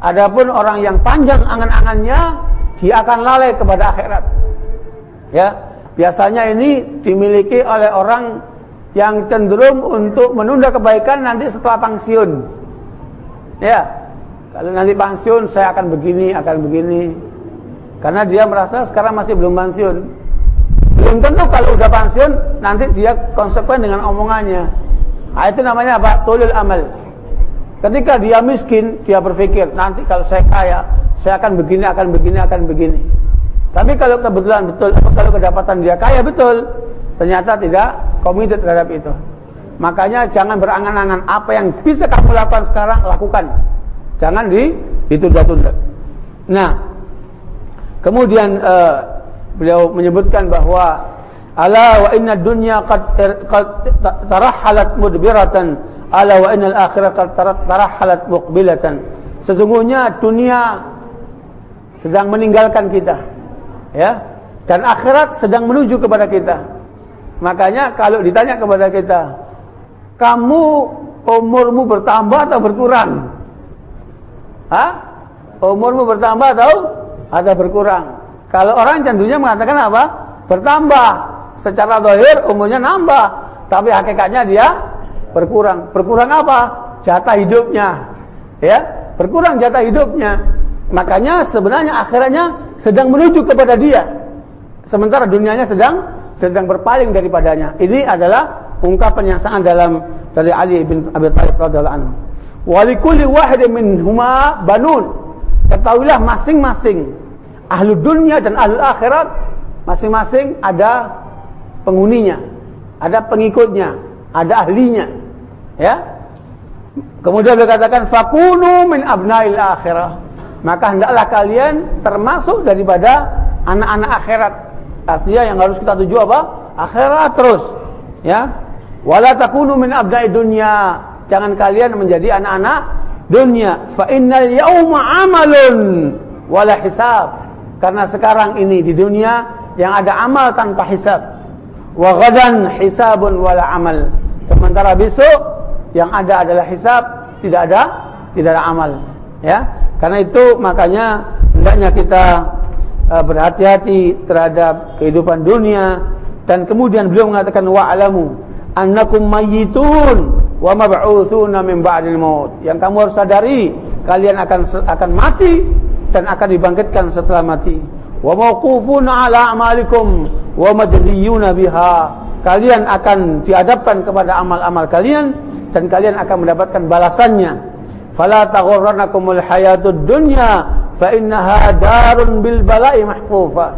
B: Adapun orang yang panjang angan-angannya dia akan lalai kepada akhirat. Ya, biasanya ini dimiliki oleh orang yang cenderung untuk menunda kebaikan nanti setelah pensiun. Ya, kalau nanti pensiun saya akan begini, akan begini. Karena dia merasa sekarang masih belum pensiun. Belum tentu kalau udah pensiun nanti dia konsekuen dengan omongannya. Nah, itu namanya apa? tulil amal. Ketika dia miskin, dia berpikir nanti kalau saya kaya, saya akan begini, akan begini, akan begini. Tapi kalau kebetulan betul, kalau kedapatan dia kaya betul, ternyata tidak komited terhadap itu. Makanya jangan berangan-angan apa yang bisa kamu lakukan sekarang lakukan. Jangan di ditunda-tunda. Nah, kemudian uh, beliau menyebutkan bahwa ala wa inna dunya qad, qad tarahhalat mudbiratan ala wa innal akhirah qad tarahhalat muqbilatan. Sesungguhnya dunia sedang meninggalkan kita. Ya. Dan akhirat sedang menuju kepada kita. Makanya kalau ditanya kepada kita, kamu umurmu bertambah atau berkurang? Hah? Umurmu bertambah atau ada berkurang? Kalau orang candunya mengatakan apa? Bertambah. Secara dohir umurnya nambah, tapi hakikatnya dia berkurang. Berkurang apa? Jatah hidupnya. Ya, berkurang jatah hidupnya. Makanya sebenarnya akhirnya sedang menuju kepada dia. Sementara dunianya sedang sedang berpaling daripadanya. Ini adalah ungkapan yang sangat dalam dari Ali bin Abi Thalib radhiyallahu anhu. Walikuli wahid minhuma banun. Ketahuilah masing-masing ahlu dunia dan ahlu akhirat masing-masing ada penghuninya, ada pengikutnya, ada ahlinya. Ya. Kemudian katakan fakunu min abnail akhirah. Maka hendaklah kalian termasuk daripada anak-anak akhirat. Artinya yang harus kita tuju apa? Akhirat terus. Ya. Wala takunu min abnail dunia jangan kalian menjadi anak-anak dunia fa innal yauma amalun wala hisab karena sekarang ini di dunia yang ada amal tanpa hisab wa ghadan hisabun wala amal sementara besok yang ada adalah hisab tidak ada tidak ada amal ya karena itu makanya hendaknya kita uh, berhati-hati terhadap kehidupan dunia dan kemudian beliau mengatakan wa'lamu annakum mayyitun wa mab'utsuna min ba'dil maut. Yang kamu harus sadari, kalian akan akan mati dan akan dibangkitkan setelah mati. Wa mauqufuna 'ala a'malikum wa majziyuna biha. Kalian akan dihadapkan kepada amal-amal kalian dan kalian akan mendapatkan balasannya. Fala taghurrannakumul hayatud dunya fa innaha darun bil bala'i mahfufa.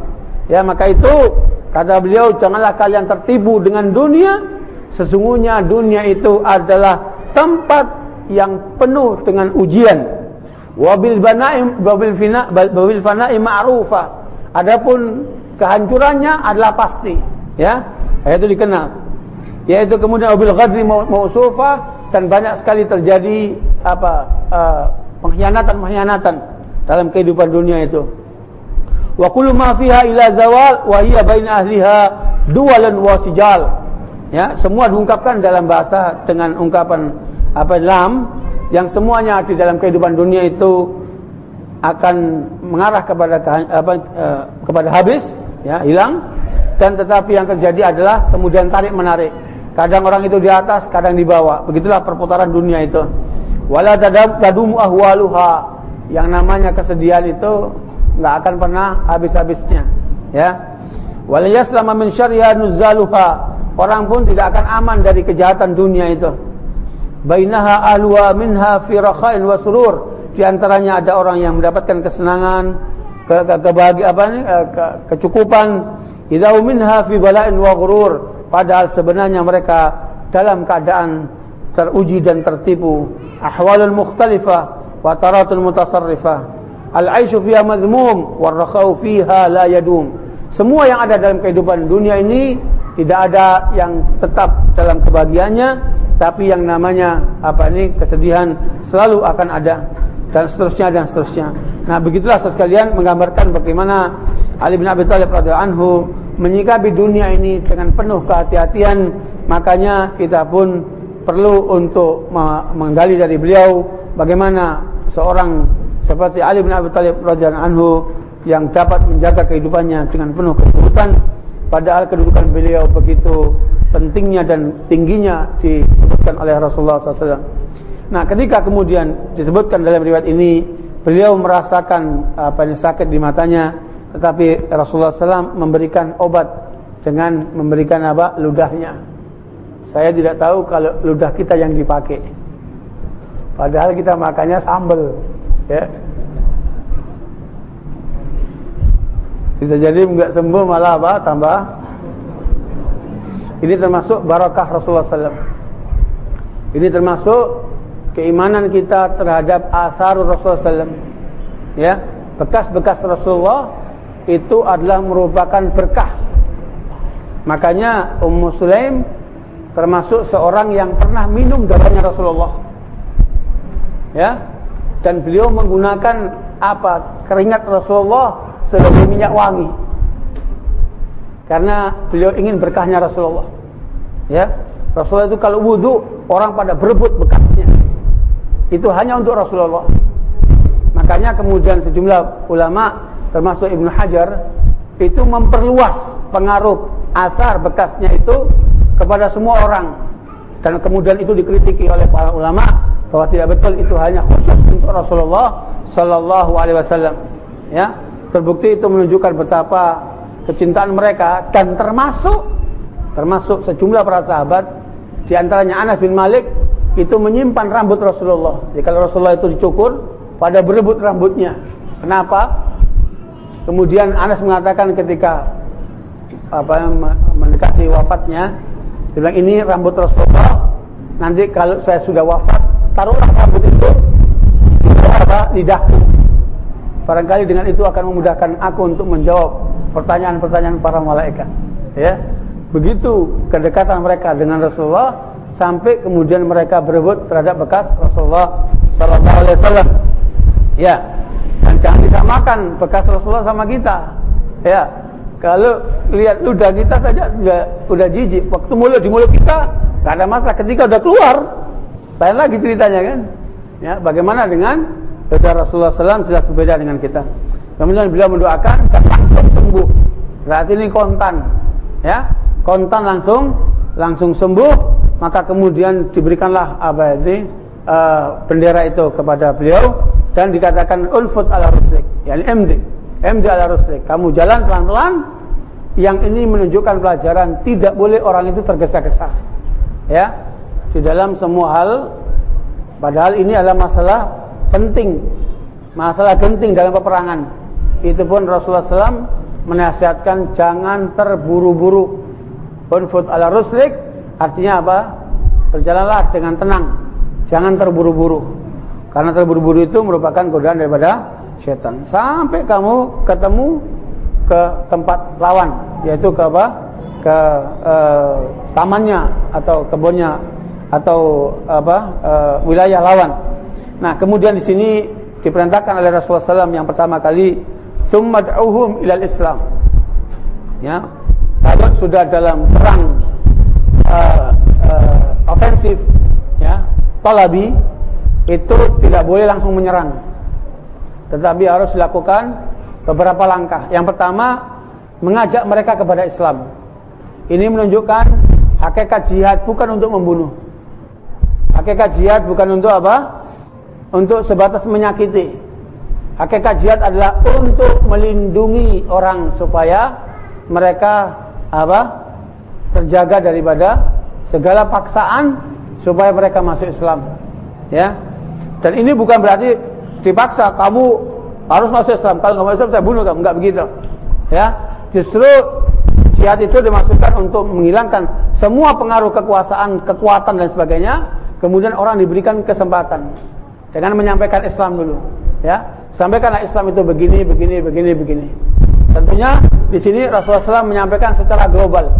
B: Ya maka itu kata beliau janganlah kalian tertipu dengan dunia Sesungguhnya dunia itu adalah tempat yang penuh dengan ujian. Wabil banaim wabil fina wabil ma'rufa. Adapun kehancurannya adalah pasti, ya. Itu dikenal. Yaitu kemudian wabil ghadri mausufa dan banyak sekali terjadi apa eh, pengkhianatan-pengkhianatan dalam kehidupan dunia itu. Wa kullu ma fiha ila zawal wa hiya ahliha wasijal ya semua diungkapkan dalam bahasa dengan ungkapan apa lam yang semuanya di dalam kehidupan dunia itu akan mengarah kepada apa, eh, kepada habis ya hilang dan tetapi yang terjadi adalah kemudian tarik menarik kadang orang itu di atas kadang di bawah begitulah perputaran dunia itu wala tadum ahwaluha yang namanya kesedihan itu nggak akan pernah habis-habisnya ya wala yaslama min syarriha nuzaluha Orang pun tidak akan aman dari kejahatan dunia itu. Bainaha alwa minha fi rakhain wa surur. Di antaranya ada orang yang mendapatkan kesenangan, ke, ke, kebagi apa ini, eh, ke, kecukupan. Idau minha fi bala'in wa ghurur. Padahal sebenarnya mereka dalam keadaan teruji dan tertipu. Ahwalul mukhtalifah wa taratul mutasarrifah. Al-aishu fiha madhmum wa rakhau fiha la yadum. Semua yang ada dalam kehidupan dunia ini tidak ada yang tetap dalam kebahagiaannya, tapi yang namanya apa ini kesedihan selalu akan ada dan seterusnya dan seterusnya. Nah, begitulah sekalian menggambarkan bagaimana Ali bin Abi Thalib radhiyallahu anhu menyikapi dunia ini dengan penuh kehati-hatian. Makanya kita pun perlu untuk menggali dari beliau bagaimana seorang seperti Ali bin Abi Thalib radhiyallahu anhu yang dapat menjaga kehidupannya dengan penuh keturutan Padahal kedudukan beliau begitu pentingnya dan tingginya disebutkan oleh Rasulullah SAW. Nah, ketika kemudian disebutkan dalam riwayat ini, beliau merasakan apa ah, yang sakit di matanya, tetapi Rasulullah SAW memberikan obat dengan memberikan apa ludahnya. Saya tidak tahu kalau ludah kita yang dipakai. Padahal kita makannya sambel, ya. Bisa jadi nggak sembuh malah apa? Tambah. Ini termasuk barakah Rasulullah SAW. Ini termasuk keimanan kita terhadap asar Rasulullah SAW. Ya, bekas-bekas Rasulullah itu adalah merupakan berkah. Makanya Ummu Sulaim termasuk seorang yang pernah minum darahnya Rasulullah. Ya, dan beliau menggunakan apa keringat Rasulullah sebagai minyak wangi karena beliau ingin berkahnya Rasulullah ya Rasulullah itu kalau wudhu orang pada berebut bekasnya itu hanya untuk Rasulullah makanya kemudian sejumlah ulama termasuk Ibnu Hajar itu memperluas pengaruh asar bekasnya itu kepada semua orang dan kemudian itu dikritiki oleh para ulama bahwa tidak betul itu hanya khusus untuk Rasulullah Shallallahu Alaihi Wasallam. Ya, terbukti itu menunjukkan betapa kecintaan mereka dan termasuk termasuk sejumlah para sahabat diantaranya Anas bin Malik itu menyimpan rambut Rasulullah. Jadi kalau Rasulullah itu dicukur, pada berebut rambutnya. Kenapa? Kemudian Anas mengatakan ketika apa mendekati wafatnya, dia bilang ini rambut Rasulullah. Nanti kalau saya sudah wafat taruhlah rambut itu di apa lidahku barangkali dengan itu akan memudahkan aku untuk menjawab pertanyaan-pertanyaan para malaikat ya begitu kedekatan mereka dengan Rasulullah sampai kemudian mereka berebut terhadap bekas Rasulullah sallallahu alaihi wasallam ya dan jangan disamakan bekas Rasulullah sama kita ya kalau lihat ludah kita saja ya, udah, jijik waktu mulut di mulut kita tak ada masalah. ketika sudah keluar lain lagi ceritanya kan. Ya, bagaimana dengan saudara Rasulullah SAW jelas berbeda dengan kita. Kemudian beliau mendoakan langsung sembuh. Berarti ini kontan. Ya, kontan langsung langsung sembuh, maka kemudian diberikanlah apa ini uh, bendera itu kepada beliau dan dikatakan unfut ala ruslik, yakni MD. MD ala ruslik. Kamu jalan pelan-pelan yang ini menunjukkan pelajaran tidak boleh orang itu tergesa-gesa. Ya, di dalam semua hal padahal ini adalah masalah penting masalah genting dalam peperangan itu pun Rasulullah SAW menasihatkan jangan terburu-buru unfut ala ruslik artinya apa berjalanlah dengan tenang jangan terburu-buru karena terburu-buru itu merupakan godaan daripada setan sampai kamu ketemu ke tempat lawan yaitu ke apa ke e, tamannya atau kebunnya atau apa uh, wilayah lawan. Nah, kemudian di sini diperintahkan oleh Rasulullah SAW yang pertama kali thumma da'uhum ilal Islam. Ya. Kalau sudah dalam perang uh, eh, uh, eh, ofensif ya, talabi itu tidak boleh langsung menyerang. Tetapi harus dilakukan beberapa langkah. Yang pertama, mengajak mereka kepada Islam. Ini menunjukkan hakikat jihad bukan untuk membunuh, Hakikat jihad bukan untuk apa? Untuk sebatas menyakiti. Hakikat jihad adalah untuk melindungi orang supaya mereka apa? terjaga daripada segala paksaan supaya mereka masuk Islam. Ya. Dan ini bukan berarti dipaksa kamu harus masuk Islam. Kalau nggak masuk Islam saya bunuh kamu, Enggak begitu. Ya. Justru Jihad itu dimaksudkan untuk menghilangkan semua pengaruh kekuasaan, kekuatan dan sebagainya. Kemudian orang diberikan kesempatan dengan menyampaikan Islam dulu, ya. Sampaikanlah Islam itu begini, begini, begini, begini. Tentunya di sini Rasulullah SAW menyampaikan secara global.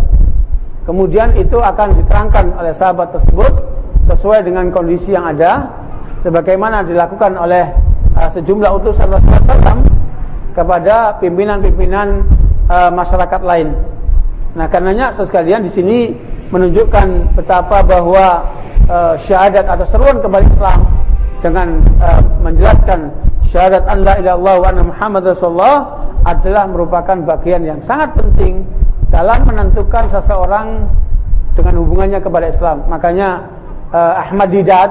B: Kemudian itu akan diterangkan oleh sahabat tersebut sesuai dengan kondisi yang ada, sebagaimana dilakukan oleh uh, sejumlah utusan Rasulullah SAW kepada pimpinan-pimpinan uh, masyarakat lain. Nah, karenanya sekalian di sini menunjukkan betapa bahwa e, syahadat atau seruan kembali Islam dengan e, menjelaskan syahadat an la ilaha wa anna Muhammad rasulullah adalah merupakan bagian yang sangat penting dalam menentukan seseorang dengan hubungannya kepada Islam. Makanya e, Ahmad Didat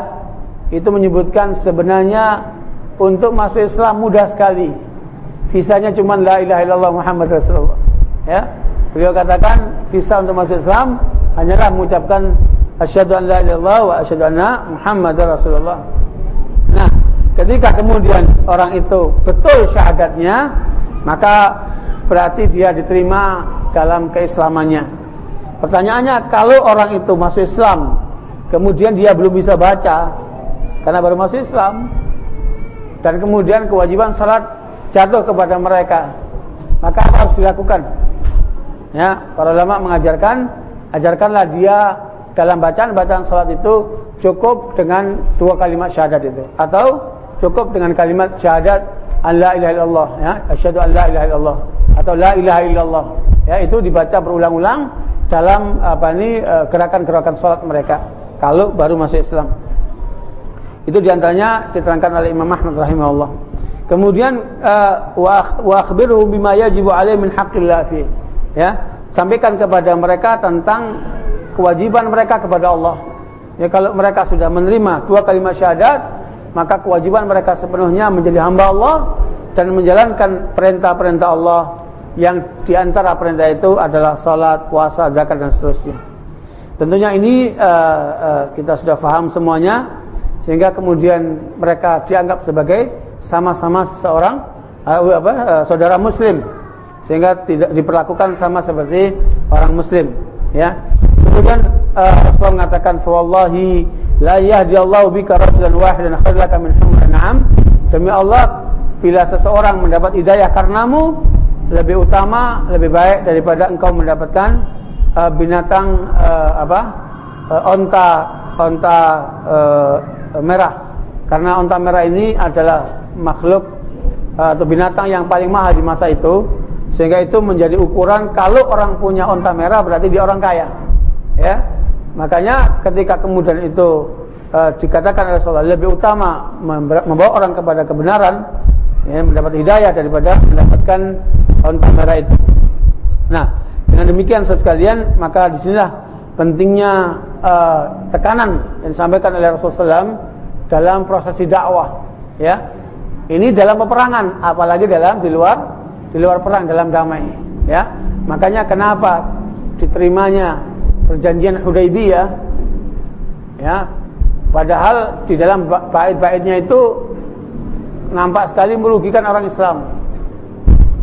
B: itu menyebutkan sebenarnya untuk masuk Islam mudah sekali. Visanya cuma la ilaha illallah Muhammad Rasulullah. Ya. Beliau katakan visa untuk masuk Islam hanyalah mengucapkan asyhadu an la ilaha wa asyhadu anna muhammadar rasulullah. Nah, ketika kemudian orang itu betul syahadatnya, maka berarti dia diterima dalam keislamannya. Pertanyaannya, kalau orang itu masuk Islam, kemudian dia belum bisa baca karena baru masuk Islam dan kemudian kewajiban salat jatuh kepada mereka, maka apa harus dilakukan? Ya, para ulama mengajarkan ajarkanlah dia dalam bacaan-bacaan salat itu cukup dengan dua kalimat syahadat itu atau cukup dengan kalimat syahadat Allah ilaha illallah ya asyhadu an la ilaha illallah atau la ilaha illallah ya itu dibaca berulang-ulang dalam apa ini e, gerakan-gerakan salat mereka kalau baru masuk Islam itu diantaranya diterangkan oleh Imam Ahmad rahimahullah kemudian e, wa akhbiruhu bima yajibu alaihi min haqqillah fihi ya sampaikan kepada mereka tentang kewajiban mereka kepada Allah ya kalau mereka sudah menerima dua kalimat syahadat maka kewajiban mereka sepenuhnya menjadi hamba Allah dan menjalankan perintah-perintah Allah yang diantara perintah itu adalah salat, puasa, zakat dan seterusnya. Tentunya ini uh, uh, kita sudah faham semuanya sehingga kemudian mereka dianggap sebagai sama-sama seorang uh, eh, apa, uh, saudara Muslim sehingga tidak diperlakukan sama seperti orang muslim ya kemudian uh, Rasulullah mengatakan fa wallahi la yahdillahu bika rajulan wahidan khairlaka min humrin na'am demi Allah bila seseorang mendapat hidayah karenamu lebih utama lebih baik daripada engkau mendapatkan uh, binatang uh, apa uh, onta onta uh, merah karena onta merah ini adalah makhluk uh, atau binatang yang paling mahal di masa itu sehingga itu menjadi ukuran kalau orang punya onta merah berarti dia orang kaya. Ya. Makanya ketika kemudian itu e, dikatakan oleh Rasulullah lebih utama membawa orang kepada kebenaran ya, mendapat hidayah daripada mendapatkan onta merah itu. Nah, dengan demikian sekalian maka disinilah pentingnya e, tekanan yang disampaikan oleh Rasulullah SAW dalam prosesi dakwah ya ini dalam peperangan apalagi dalam di luar di luar perang dalam damai ya makanya kenapa diterimanya perjanjian Hudaybiyah ya padahal di dalam bait-baitnya itu nampak sekali merugikan orang Islam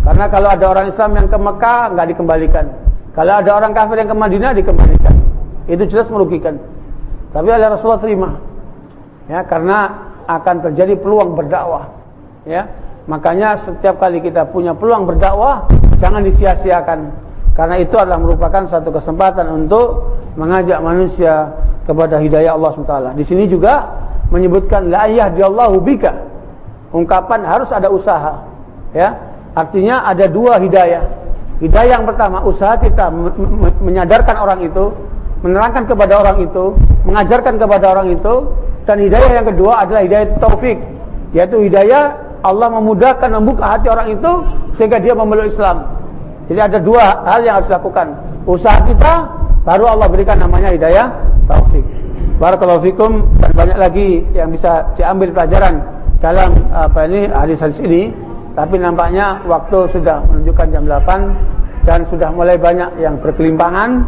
B: karena kalau ada orang Islam yang ke Mekah nggak dikembalikan kalau ada orang kafir yang ke Madinah dikembalikan itu jelas merugikan tapi oleh Rasulullah terima ya karena akan terjadi peluang berdakwah ya Makanya setiap kali kita punya peluang berdakwah, jangan disia-siakan. Karena itu adalah merupakan satu kesempatan untuk mengajak manusia kepada hidayah Allah SWT. Di sini juga menyebutkan la Allah bika. Ungkapan harus ada usaha. Ya. Artinya ada dua hidayah. Hidayah yang pertama usaha kita menyadarkan orang itu, menerangkan kepada orang itu, mengajarkan kepada orang itu dan hidayah yang kedua adalah hidayah taufik, yaitu hidayah Allah memudahkan membuka hati orang itu sehingga dia memeluk Islam. Jadi ada dua hal yang harus dilakukan. Usaha kita baru Allah berikan namanya hidayah taufik. Barakallahu fikum dan banyak lagi yang bisa diambil pelajaran dalam apa ini hadis-hadis ini. Tapi nampaknya waktu sudah menunjukkan jam 8 dan sudah mulai banyak yang berkelimpangan.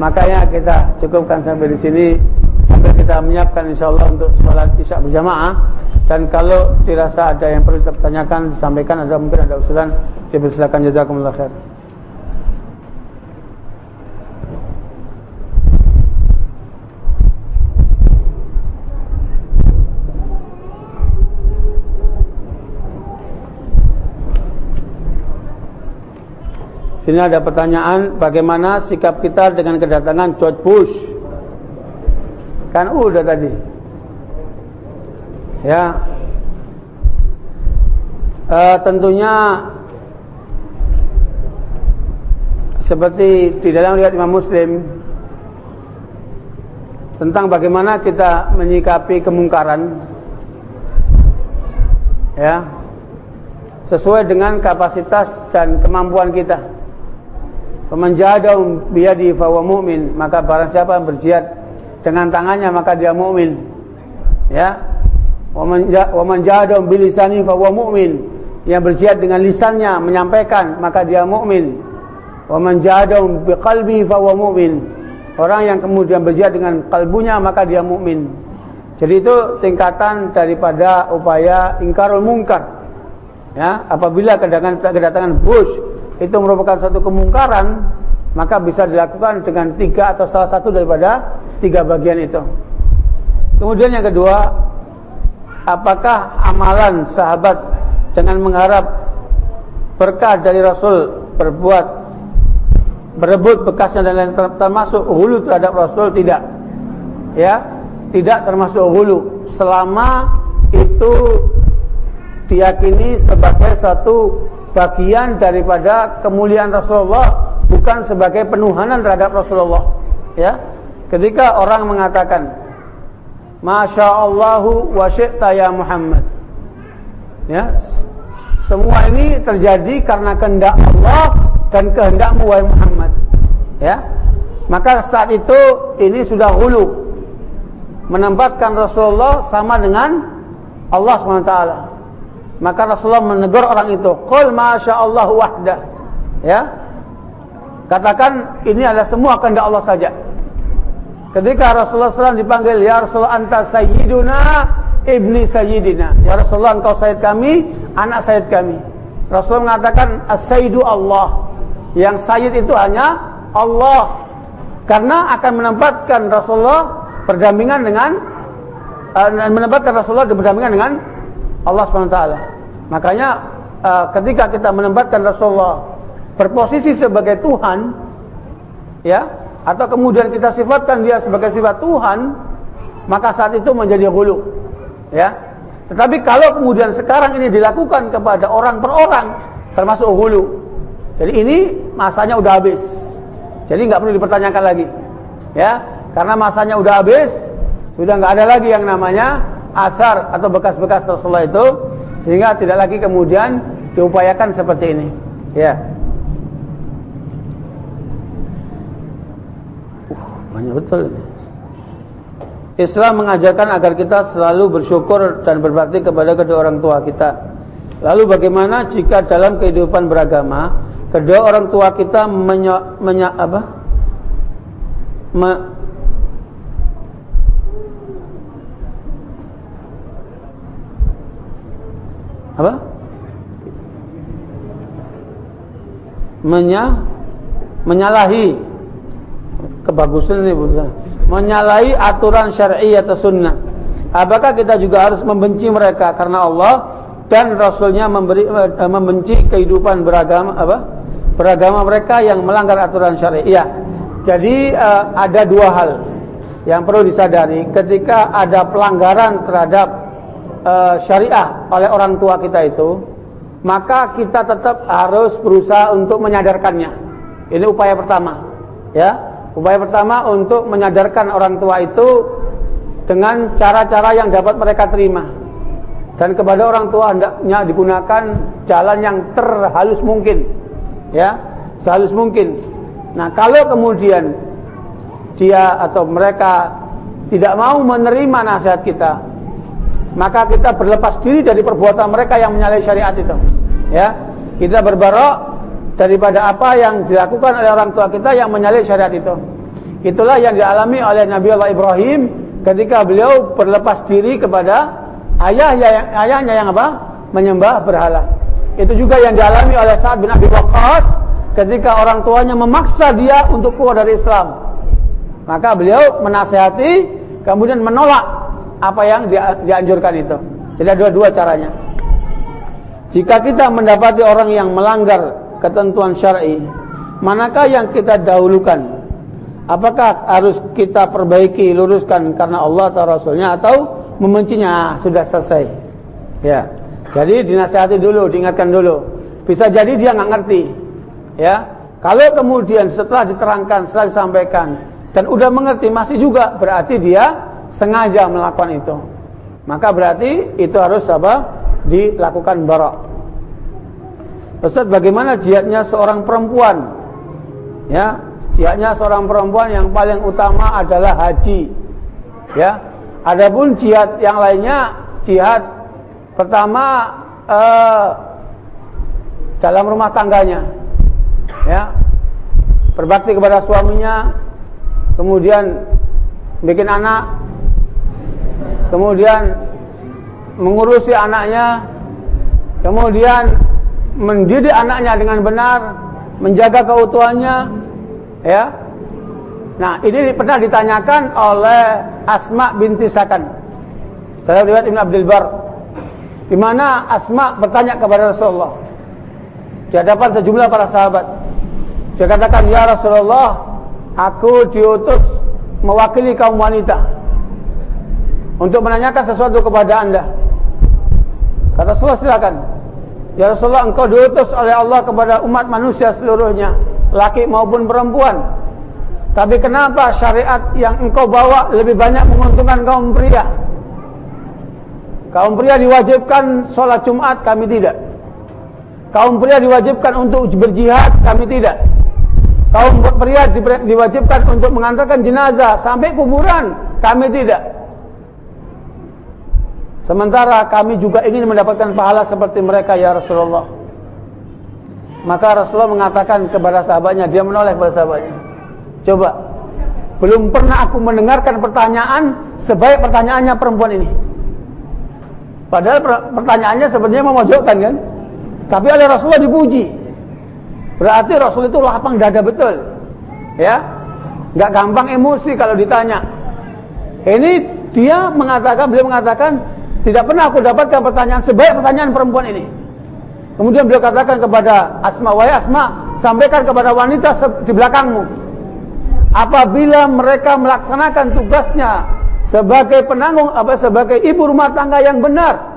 B: Makanya kita cukupkan sampai di sini sampai kita menyiapkan insya Allah untuk sholat isya berjamaah dan kalau dirasa ada yang perlu ditanyakan disampaikan ada mungkin ada usulan dipersilakan jazakumullah khair Sini ada pertanyaan bagaimana sikap kita dengan kedatangan George Bush Kan udah tadi. Ya. E, tentunya seperti di dalam riwayat Imam Muslim tentang bagaimana kita menyikapi kemungkaran ya sesuai dengan kapasitas dan kemampuan kita. Pemanjadau biyadi fawa mu'min, maka barang siapa yang berjihad dengan tangannya maka dia mukmin. Ya. Wa man jahada bilisani fa huwa mukmin. Yang berjihad dengan lisannya menyampaikan maka dia mukmin. Wa man jahada qalbi fa huwa mukmin. Orang yang kemudian berjihad dengan kalbunya maka dia mukmin. Jadi itu tingkatan daripada upaya ingkarul mungkar. Ya, apabila kedatangan kedatangan Bush itu merupakan suatu kemungkaran, maka bisa dilakukan dengan tiga atau salah satu daripada tiga bagian itu. Kemudian yang kedua, apakah amalan sahabat dengan mengharap berkah dari Rasul berbuat berebut bekasnya dan lain termasuk hulu terhadap Rasul tidak? Ya, tidak termasuk hulu selama itu diyakini sebagai satu bagian daripada kemuliaan Rasulullah bukan sebagai penuhanan terhadap Rasulullah ya ketika orang mengatakan Masya Allahu wa syi'ta ya Muhammad ya semua ini terjadi karena kehendak Allah dan kehendak wahai Muhammad ya maka saat itu ini sudah hulu menempatkan Rasulullah sama dengan Allah SWT maka Rasulullah menegur orang itu qul Masya Allah wahdah ya Katakan ini adalah semua kehendak Allah saja. Ketika Rasulullah SAW dipanggil, Ya Rasulullah anta sayyiduna ibni sayyidina. Ya Rasulullah engkau sayyid kami, anak sayyid kami. Rasulullah mengatakan, As-sayyidu Allah. Yang sayyid itu hanya Allah. Karena akan menempatkan Rasulullah berdampingan dengan uh, menempatkan Rasulullah berdampingan dengan Allah SWT. Makanya uh, ketika kita menempatkan Rasulullah berposisi sebagai Tuhan ya atau kemudian kita sifatkan dia sebagai sifat Tuhan maka saat itu menjadi hulu ya tetapi kalau kemudian sekarang ini dilakukan kepada orang per orang termasuk hulu jadi ini masanya udah habis jadi nggak perlu dipertanyakan lagi ya karena masanya udah habis sudah nggak ada lagi yang namanya asar atau bekas-bekas Rasulullah itu sehingga tidak lagi kemudian diupayakan seperti ini ya Banyak betul ini. Islam mengajarkan agar kita selalu bersyukur dan berbakti kepada kedua orang tua kita. Lalu bagaimana jika dalam kehidupan beragama kedua orang tua kita menya, menya, apa?
C: Me, apa?
B: Menya, menyalahi kebagusan ini bukan menyalahi aturan syar'i atau sunnah apakah kita juga harus membenci mereka karena Allah dan Rasulnya memberi, eh, membenci kehidupan beragama apa beragama mereka yang melanggar aturan syar'i ya jadi eh, ada dua hal yang perlu disadari ketika ada pelanggaran terhadap eh, syariah oleh orang tua kita itu maka kita tetap harus berusaha untuk menyadarkannya ini upaya pertama ya Upaya pertama untuk menyadarkan orang tua itu dengan cara-cara yang dapat mereka terima. Dan kepada orang tua hendaknya digunakan jalan yang terhalus mungkin. Ya, sehalus mungkin. Nah, kalau kemudian dia atau mereka tidak mau menerima nasihat kita, maka kita berlepas diri dari perbuatan mereka yang menyalahi syariat itu. Ya, kita berbarok daripada apa yang dilakukan oleh orang tua kita yang menyalahi syariat itu. Itulah yang dialami oleh Nabi Allah Ibrahim ketika beliau berlepas diri kepada ayahnya yang ayahnya yang apa? menyembah berhala. Itu juga yang dialami oleh Sa'ad bin Abi Waqqas ketika orang tuanya memaksa dia untuk keluar dari Islam. Maka beliau menasehati kemudian menolak apa yang dianjurkan itu. Jadi ada dua, dua caranya. Jika kita mendapati orang yang melanggar ketentuan syar'i, manakah yang kita dahulukan? Apakah harus kita perbaiki, luruskan karena Allah atau Rasulnya atau membencinya ah, sudah selesai? Ya. Jadi dinasihati dulu, diingatkan dulu. Bisa jadi dia nggak ngerti. Ya. Kalau kemudian setelah diterangkan, setelah disampaikan dan udah mengerti masih juga berarti dia sengaja melakukan itu. Maka berarti itu harus apa? dilakukan barok. Ustaz bagaimana jihadnya seorang perempuan? Ya, jihadnya seorang perempuan yang paling utama adalah haji. Ya. Adapun jihad yang lainnya jihad pertama eh, dalam rumah tangganya. Ya. Berbakti kepada suaminya, kemudian bikin anak, kemudian mengurusi anaknya, kemudian mendidik anaknya dengan benar, menjaga keutuhannya, ya. Nah, ini pernah ditanyakan oleh Asma binti Sakan. saya riwayat Ibn Abdul Bar di mana Asma bertanya kepada Rasulullah di hadapan sejumlah para sahabat. Dia katakan, "Ya Rasulullah, aku diutus mewakili kaum wanita untuk menanyakan sesuatu kepada Anda." Kata Rasulullah, "Silakan." Ya Rasulullah engkau diutus oleh Allah kepada umat manusia seluruhnya Laki maupun perempuan Tapi kenapa syariat yang engkau bawa lebih banyak menguntungkan kaum pria Kaum pria diwajibkan sholat jumat kami tidak Kaum pria diwajibkan untuk berjihad kami tidak Kaum pria diwajibkan untuk mengantarkan jenazah sampai kuburan kami tidak Sementara kami juga ingin mendapatkan pahala seperti mereka ya Rasulullah. Maka Rasulullah mengatakan kepada sahabatnya, dia menoleh kepada sahabatnya. Coba, belum pernah aku mendengarkan pertanyaan sebaik pertanyaannya perempuan ini. Padahal pertanyaannya sebenarnya memojokkan kan? Tapi oleh Rasulullah dipuji. Berarti Rasul itu lapang dada betul. Ya. Gak gampang emosi kalau ditanya. Ini dia mengatakan, beliau mengatakan, tidak pernah aku dapatkan pertanyaan sebaik pertanyaan perempuan ini. Kemudian beliau katakan kepada Asma, "Wahai Asma, sampaikan kepada wanita di belakangmu. Apabila mereka melaksanakan tugasnya sebagai penanggung apa sebagai ibu rumah tangga yang benar,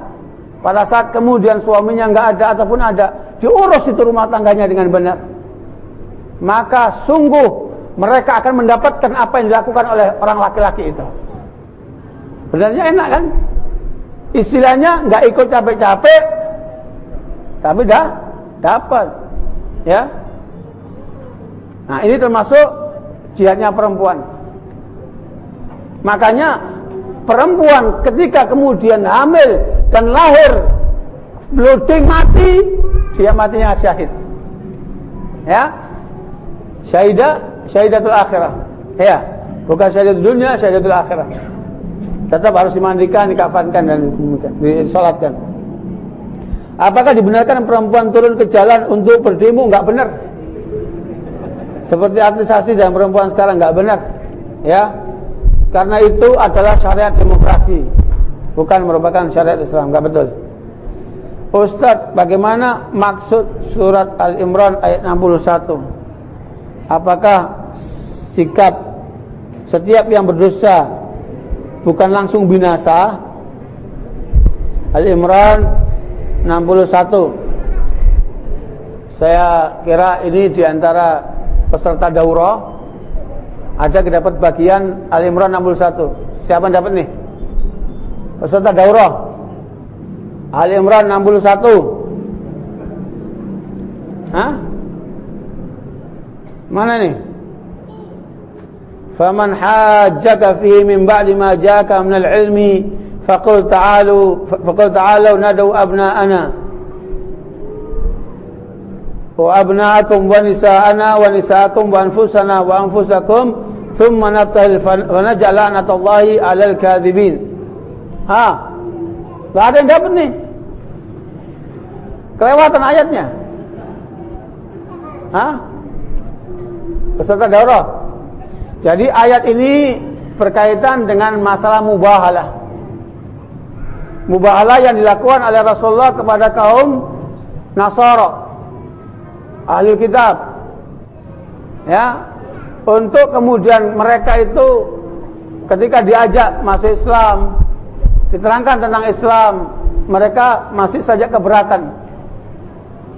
B: pada saat kemudian suaminya nggak ada ataupun ada, diurus itu rumah tangganya dengan benar. Maka sungguh mereka akan mendapatkan apa yang dilakukan oleh orang laki-laki itu. Benarnya enak kan? Istilahnya nggak ikut capek-capek, tapi dah dapat, ya. Nah ini termasuk jihadnya perempuan. Makanya perempuan ketika kemudian hamil dan lahir bloating mati, dia matinya syahid. Ya, syahidah, syahidatul akhirah. Ya, bukan syahidatul dunia, syahidatul akhirah tetap harus dimandikan, dikafankan dan disolatkan. Apakah dibenarkan perempuan turun ke jalan untuk berdemo? Enggak benar. Seperti asli dan perempuan sekarang enggak benar. Ya. Karena itu adalah syariat demokrasi, bukan merupakan syariat Islam. Enggak betul. Ustadz, bagaimana maksud surat Al-Imran ayat 61? Apakah sikap setiap yang berdosa bukan langsung binasa Ali imran 61 saya kira ini diantara peserta daurah ada dapat bagian Ali imran 61 siapa yang dapat nih peserta daurah Ali imran 61 Hah? mana nih فمن حاجك فيه من بعد ما جاءك من العلم فقل تعالوا فقل تعالوا ندعو أبناءنا وأبناءكم ونساءنا ونساءكم وأنفسنا وأنفسكم ثم نبتهل فنجعل لعنة الله على الكاذبين ها بعدين ada yang dapat nih kelewatan ayatnya Hah? peserta daurah Jadi ayat ini berkaitan dengan masalah mubahalah. Mubahalah yang dilakukan oleh Rasulullah kepada kaum Nasoro ahli kitab ya untuk kemudian mereka itu ketika diajak masuk Islam diterangkan tentang Islam mereka masih saja keberatan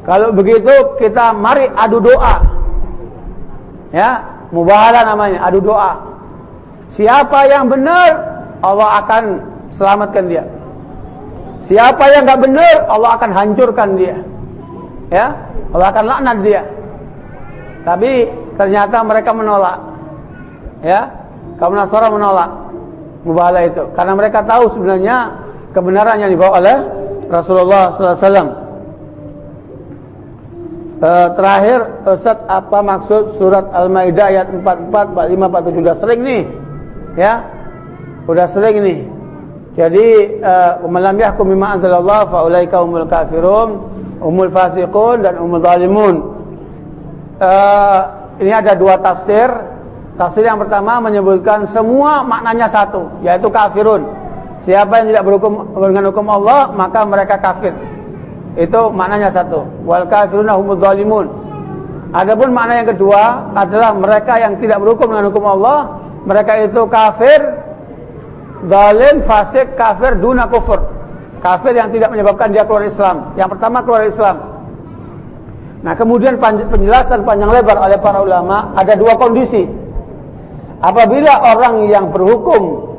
B: kalau begitu kita mari adu doa ya Mubahala namanya, adu doa. Siapa yang benar, Allah akan selamatkan dia. Siapa yang gak benar, Allah akan hancurkan dia. Ya, Allah akan laknat dia. Tapi ternyata mereka menolak. Ya, kaum Nasara menolak mubahala itu karena mereka tahu sebenarnya kebenaran yang dibawa oleh Rasulullah sallallahu alaihi wasallam. Eh, terakhir Ustaz apa maksud surat Al-Maidah ayat 44, 45, 47 sudah sering nih. Ya. sudah sering nih. Jadi malam eh, uh, yahkum bima anzalallah fa ulaika umul kafirun, umul fasiqun dan umul zalimun. Eh, ini ada dua tafsir. Tafsir yang pertama menyebutkan semua maknanya satu, yaitu kafirun. Siapa yang tidak berhukum dengan hukum Allah, maka mereka kafir. Itu maknanya satu. Wal kafiruna humudz zalimun. Adapun makna yang kedua adalah mereka yang tidak berhukum dengan hukum Allah, mereka itu kafir, zalim, fasik, kafir duna kufur. Kafir yang tidak menyebabkan dia keluar Islam. Yang pertama keluar Islam. Nah, kemudian penjelasan panjang lebar oleh para ulama ada dua kondisi. Apabila orang yang berhukum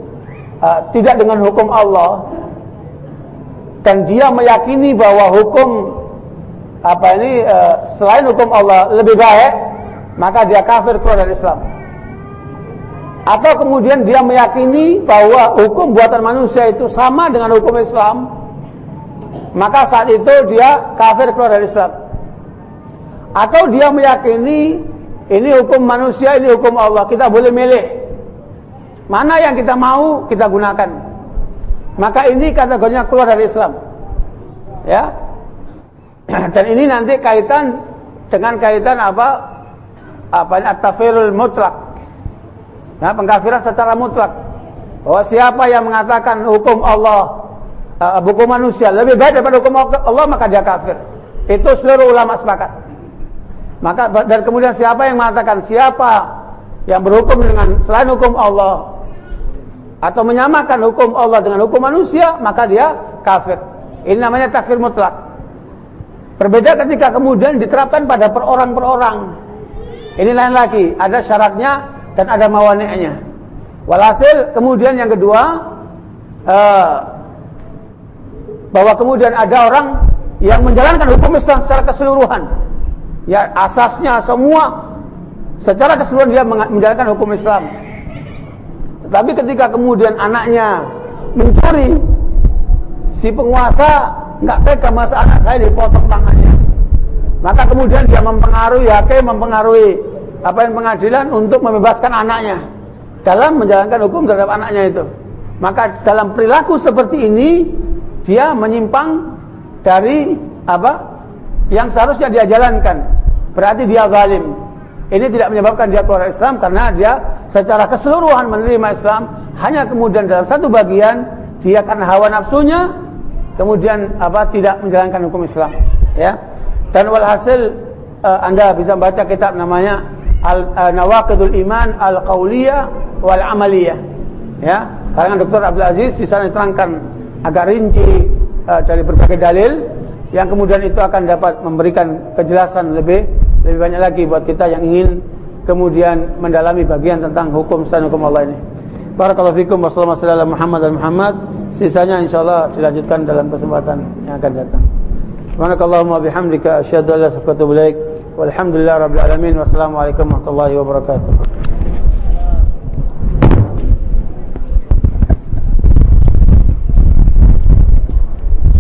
B: uh, tidak dengan hukum Allah, dan dia meyakini bahwa hukum apa ini eh, selain hukum Allah lebih baik, maka dia kafir keluar dari Islam. Atau kemudian dia meyakini bahwa hukum buatan manusia itu sama dengan hukum Islam, maka saat itu dia kafir keluar dari Islam. Atau dia meyakini ini hukum manusia, ini hukum Allah, kita boleh milih. Mana yang kita mau kita gunakan maka ini kategorinya keluar dari Islam. Ya. [clears throat] Dan ini nanti kaitan dengan kaitan apa? Apa at-tafirul mutlak. Nah, pengkafiran secara mutlak. Bahwa siapa yang mengatakan hukum Allah uh, eh, hukum manusia lebih baik daripada hukum Allah maka dia kafir. Itu seluruh ulama sepakat. Maka dan kemudian siapa yang mengatakan siapa yang berhukum dengan selain hukum Allah atau menyamakan hukum Allah dengan hukum manusia, maka dia kafir. Ini namanya takfir mutlak. Berbeda ketika kemudian diterapkan pada per orang per orang. Ini lain lagi, ada syaratnya dan ada mawani'nya. Walhasil kemudian yang kedua eh, bahwa kemudian ada orang yang menjalankan hukum Islam secara keseluruhan. Ya asasnya semua secara keseluruhan dia menjalankan hukum Islam tapi ketika kemudian anaknya mencuri, si penguasa nggak tega masa anak saya dipotong tangannya. Maka kemudian dia mempengaruhi hakim, mempengaruhi apa yang pengadilan untuk membebaskan anaknya dalam menjalankan hukum terhadap anaknya itu. Maka dalam perilaku seperti ini dia menyimpang dari apa yang seharusnya dia jalankan. Berarti dia zalim. Ini tidak menyebabkan dia keluar Islam karena dia secara keseluruhan menerima Islam. Hanya kemudian dalam satu bagian dia karena hawa nafsunya kemudian apa tidak menjalankan hukum Islam. Ya. Dan walhasil uh, Anda bisa baca kitab namanya Al uh, Nawaqidul Iman Al Qauliyah wal Amaliyah. Ya, Karena Dr. Abdul Aziz di sana terangkan agak rinci uh, dari berbagai dalil yang kemudian itu akan dapat memberikan kejelasan lebih lebih banyak lagi buat kita yang ingin kemudian mendalami bagian tentang hukum stand hukum Allah ini. Barakallahu fikum wasallallahu Muhammad dan Muhammad. Sisanya insyaallah dilanjutkan dalam kesempatan yang akan datang. Subhanakallahumma bihamdika asyhadu an la ilaha illa anta astaghfiruka rabbil alamin. Wassalamualaikum warahmatullahi wabarakatuh.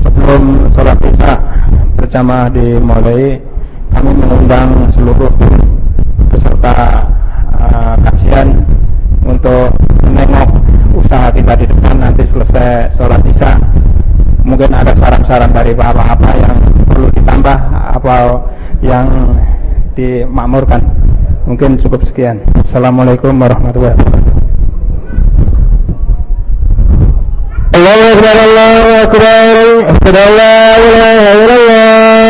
A: sebelum sholat isya berjamaah dimulai kami mengundang seluruh peserta uh, kajian untuk menengok usaha kita di depan nanti selesai sholat isya mungkin ada saran-saran dari bapak apa yang perlu ditambah apa yang dimakmurkan mungkin cukup sekian Assalamualaikum warahmatullahi wabarakatuh
C: Allahu Akbar Allahu Akbar Allahu Akbar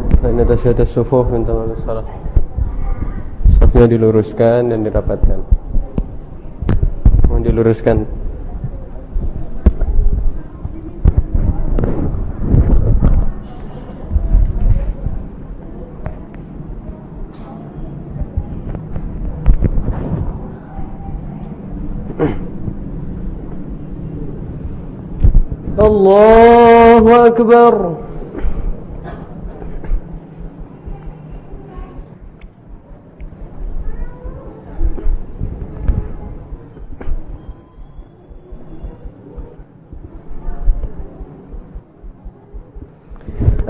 C: Nah, ini tasyahud sufuh minta maaf salah. sapnya diluruskan dan
A: dirapatkan. mau diluruskan.
C: [clears throat] Allahu akbar.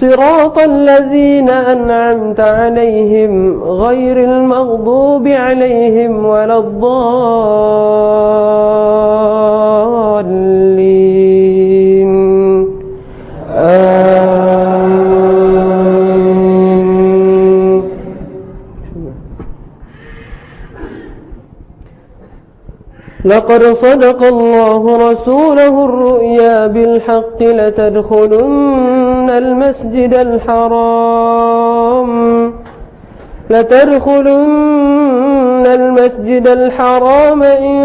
C: صراط الذين أنعمت عليهم غير المغضوب عليهم ولا الضالين آمين لقد صدق الله رسوله الرؤيا بالحق لتدخلن المسجد الحرام لترخلن المسجد الحرام إن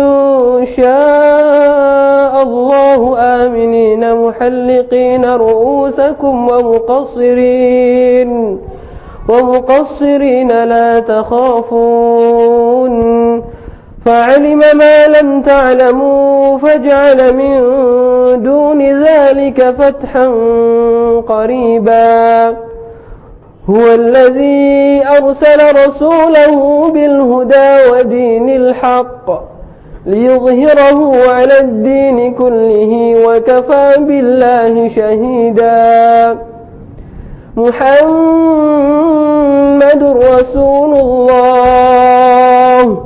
C: شاء الله آمنين محلقين رؤوسكم ومقصرين ومقصرين لا تخافون فعلم ما لم تعلموا فاجعل من دون ذلك فتحا قريبا هو الذي أرسل رسوله بالهدى ودين الحق ليظهره على الدين كله وكفى بالله شهيدا محمد رسول الله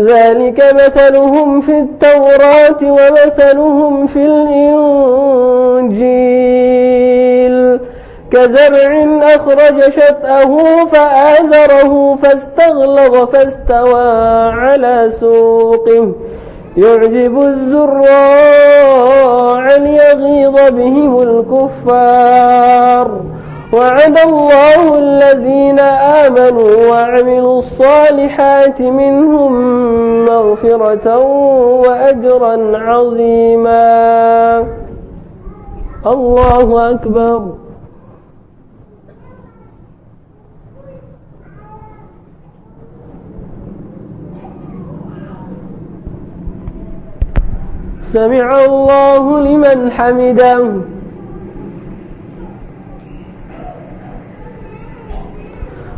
C: ذلك مثلهم في التوراة ومثلهم في الإنجيل كزرع أخرج شتأه فآزره فاستغلظ فاستوى على سوقه يعجب الزراع ليغيظ بهم الكفار وعد الله الذين آمنوا وعملوا الصالحات منهم مغفرة وأجرا عظيما الله أكبر سمع الله لمن حمده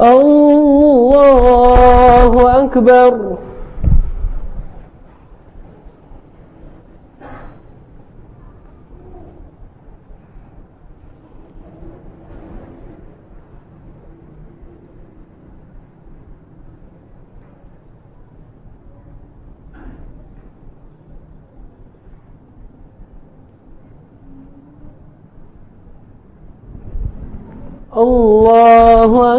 C: الله أكبر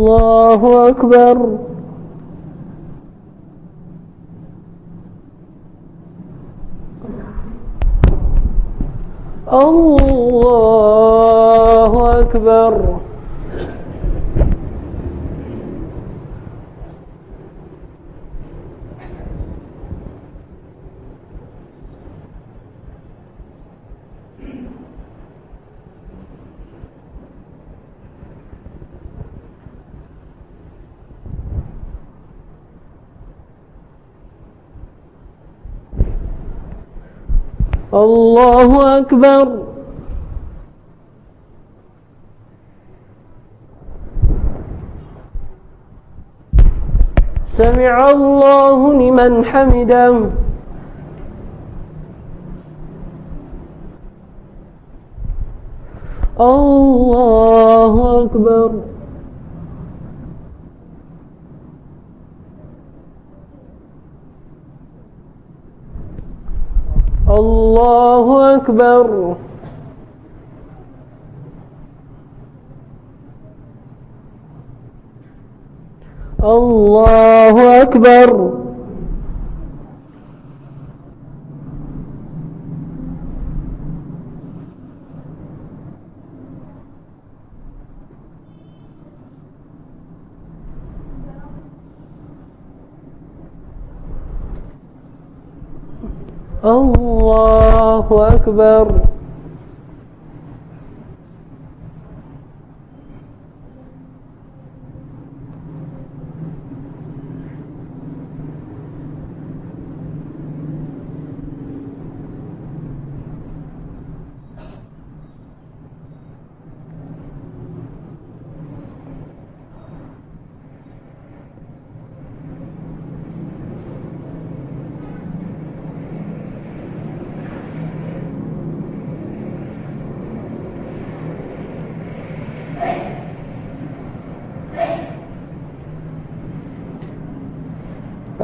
C: الله أكبر الله أكبر أكبر سمع الله لمن حمده أكبر الله أكبر أكبر